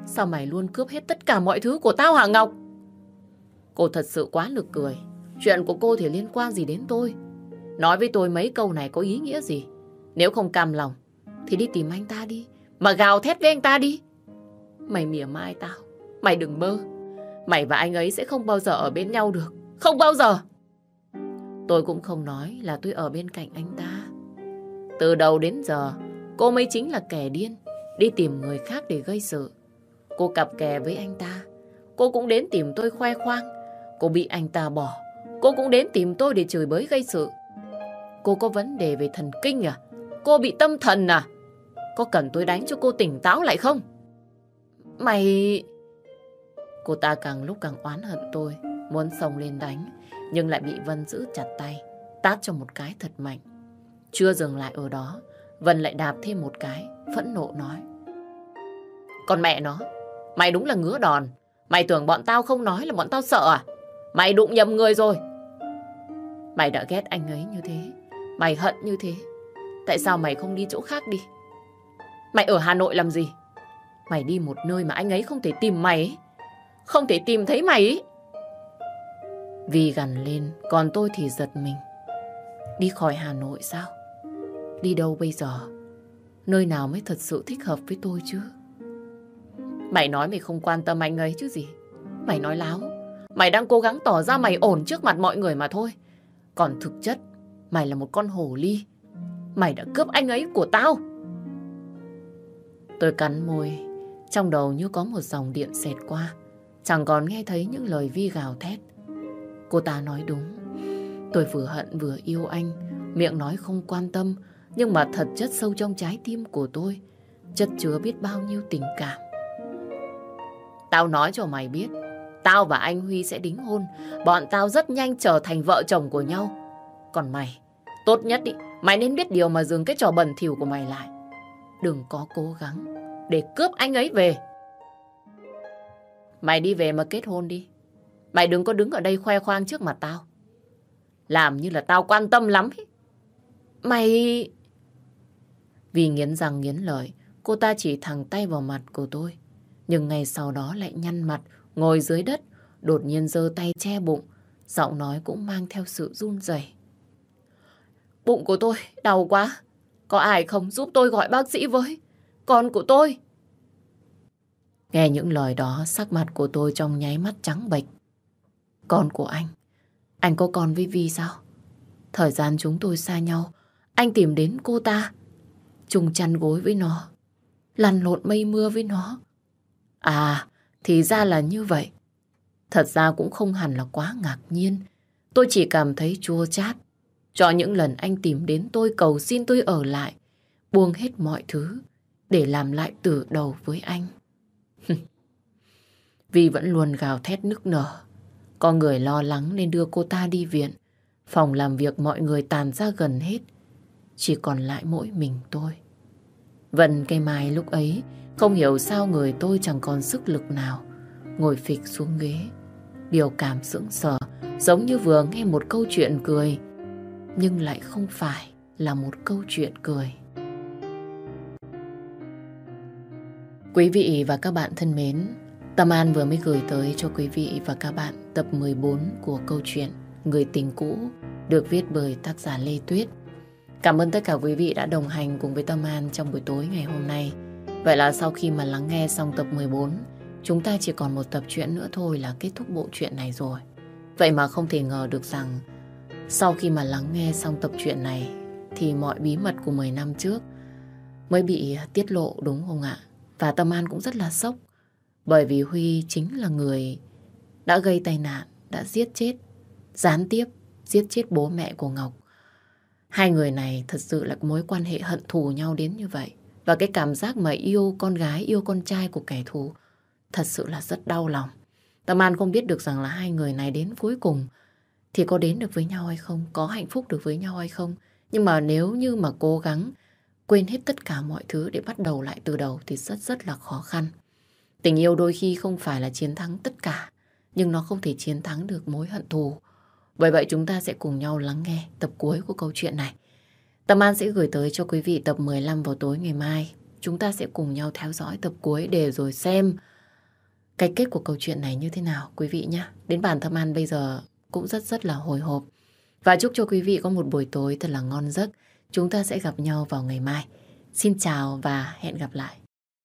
Sao mày luôn cướp hết tất cả mọi thứ của tao hả Ngọc? Cô thật sự quá nực cười. Chuyện của cô thì liên quan gì đến tôi? Nói với tôi mấy câu này có ý nghĩa gì? Nếu không cam lòng, thì đi tìm anh ta đi. Mà gào thét với anh ta đi. Mày mỉa mai tao. Mày đừng mơ. Mày và anh ấy sẽ không bao giờ ở bên nhau được. Không bao giờ. Tôi cũng không nói là tôi ở bên cạnh anh ta. Từ đầu đến giờ, cô mới chính là kẻ điên. Đi tìm người khác để gây sự. Cô cặp kè với anh ta. Cô cũng đến tìm tôi khoe khoang. Cô bị anh ta bỏ. Cô cũng đến tìm tôi để chửi bới gây sự. Cô có vấn đề về thần kinh à? Cô bị tâm thần à? Có cần tôi đánh cho cô tỉnh táo lại không? Mày... Cô ta càng lúc càng oán hận tôi, muốn xông lên đánh, nhưng lại bị Vân giữ chặt tay, tát cho một cái thật mạnh. Chưa dừng lại ở đó, Vân lại đạp thêm một cái, phẫn nộ nói. Còn mẹ nó, mày đúng là ngứa đòn. Mày tưởng bọn tao không nói là bọn tao sợ à? Mày đụng nhầm người rồi. Mày đã ghét anh ấy như thế. Mày hận như thế. Tại sao mày không đi chỗ khác đi? Mày ở Hà Nội làm gì? Mày đi một nơi mà anh ấy không thể tìm mày ấy. Không thể tìm thấy mày ấy. Vì gần lên, còn tôi thì giật mình. Đi khỏi Hà Nội sao? Đi đâu bây giờ? Nơi nào mới thật sự thích hợp với tôi chứ? Mày nói mày không quan tâm anh ấy chứ gì? Mày nói láo. Mày đang cố gắng tỏ ra mày ổn trước mặt mọi người mà thôi. Còn thực chất, mày là một con hổ ly. Mày đã cướp anh ấy của tao. Tôi cắn môi, trong đầu như có một dòng điện xẹt qua. Chẳng còn nghe thấy những lời vi gào thét. Cô ta nói đúng. Tôi vừa hận vừa yêu anh. Miệng nói không quan tâm. Nhưng mà thật chất sâu trong trái tim của tôi. Chất chứa biết bao nhiêu tình cảm. Tao nói cho mày biết. Tao và anh Huy sẽ đính hôn. Bọn tao rất nhanh trở thành vợ chồng của nhau. Còn mày, tốt nhất ý, mày nên biết điều mà dừng cái trò bẩn thỉu của mày lại. Đừng có cố gắng để cướp anh ấy về. Mày đi về mà kết hôn đi. Mày đừng có đứng ở đây khoe khoang trước mặt tao. Làm như là tao quan tâm lắm. Ý. Mày... Vì nghiến răng nghiến lợi, cô ta chỉ thẳng tay vào mặt của tôi. Nhưng ngày sau đó lại nhăn mặt, ngồi dưới đất, đột nhiên giơ tay che bụng. Giọng nói cũng mang theo sự run rẩy. Bụng của tôi đau quá. Có ai không giúp tôi gọi bác sĩ với? Con của tôi. Nghe những lời đó, sắc mặt của tôi trong nháy mắt trắng bệch. Con của anh. Anh có con với Vi sao? Thời gian chúng tôi xa nhau, anh tìm đến cô ta, chung chăn gối với nó. lăn lộn mây mưa với nó. À, thì ra là như vậy. Thật ra cũng không hẳn là quá ngạc nhiên. Tôi chỉ cảm thấy chua chát. Cho những lần anh tìm đến tôi cầu xin tôi ở lại, buông hết mọi thứ để làm lại từ đầu với anh. Vì vẫn luôn gào thét nức nở. Có người lo lắng nên đưa cô ta đi viện. Phòng làm việc mọi người tàn ra gần hết. Chỉ còn lại mỗi mình tôi. Vần cây mai lúc ấy không hiểu sao người tôi chẳng còn sức lực nào. Ngồi phịch xuống ghế. Biểu cảm sững sờ giống như vừa nghe một câu chuyện cười. Nhưng lại không phải là một câu chuyện cười. Quý vị và các bạn thân mến, Tâm An vừa mới gửi tới cho quý vị và các bạn tập 14 của câu chuyện Người tình cũ được viết bởi tác giả Lê Tuyết. Cảm ơn tất cả quý vị đã đồng hành cùng với Tâm An trong buổi tối ngày hôm nay. Vậy là sau khi mà lắng nghe xong tập 14, chúng ta chỉ còn một tập truyện nữa thôi là kết thúc bộ truyện này rồi. Vậy mà không thể ngờ được rằng sau khi mà lắng nghe xong tập truyện này thì mọi bí mật của 10 năm trước mới bị tiết lộ đúng không ạ? Và Tâm An cũng rất là sốc bởi vì Huy chính là người đã gây tai nạn, đã giết chết, gián tiếp giết chết bố mẹ của Ngọc. Hai người này thật sự là mối quan hệ hận thù nhau đến như vậy. Và cái cảm giác mà yêu con gái, yêu con trai của kẻ thù thật sự là rất đau lòng. Tâm An không biết được rằng là hai người này đến cuối cùng thì có đến được với nhau hay không, có hạnh phúc được với nhau hay không. Nhưng mà nếu như mà cố gắng quên hết tất cả mọi thứ để bắt đầu lại từ đầu thì rất rất là khó khăn. Tình yêu đôi khi không phải là chiến thắng tất cả, nhưng nó không thể chiến thắng được mối hận thù. Bởi vậy chúng ta sẽ cùng nhau lắng nghe tập cuối của câu chuyện này. Tâm An sẽ gửi tới cho quý vị tập 15 vào tối ngày mai. Chúng ta sẽ cùng nhau theo dõi tập cuối để rồi xem cái kết của câu chuyện này như thế nào, quý vị nhé. Đến bản Tâm An bây giờ cũng rất rất là hồi hộp. Và chúc cho quý vị có một buổi tối thật là ngon giấc. Chúng ta sẽ gặp nhau vào ngày mai. Xin chào và hẹn gặp lại.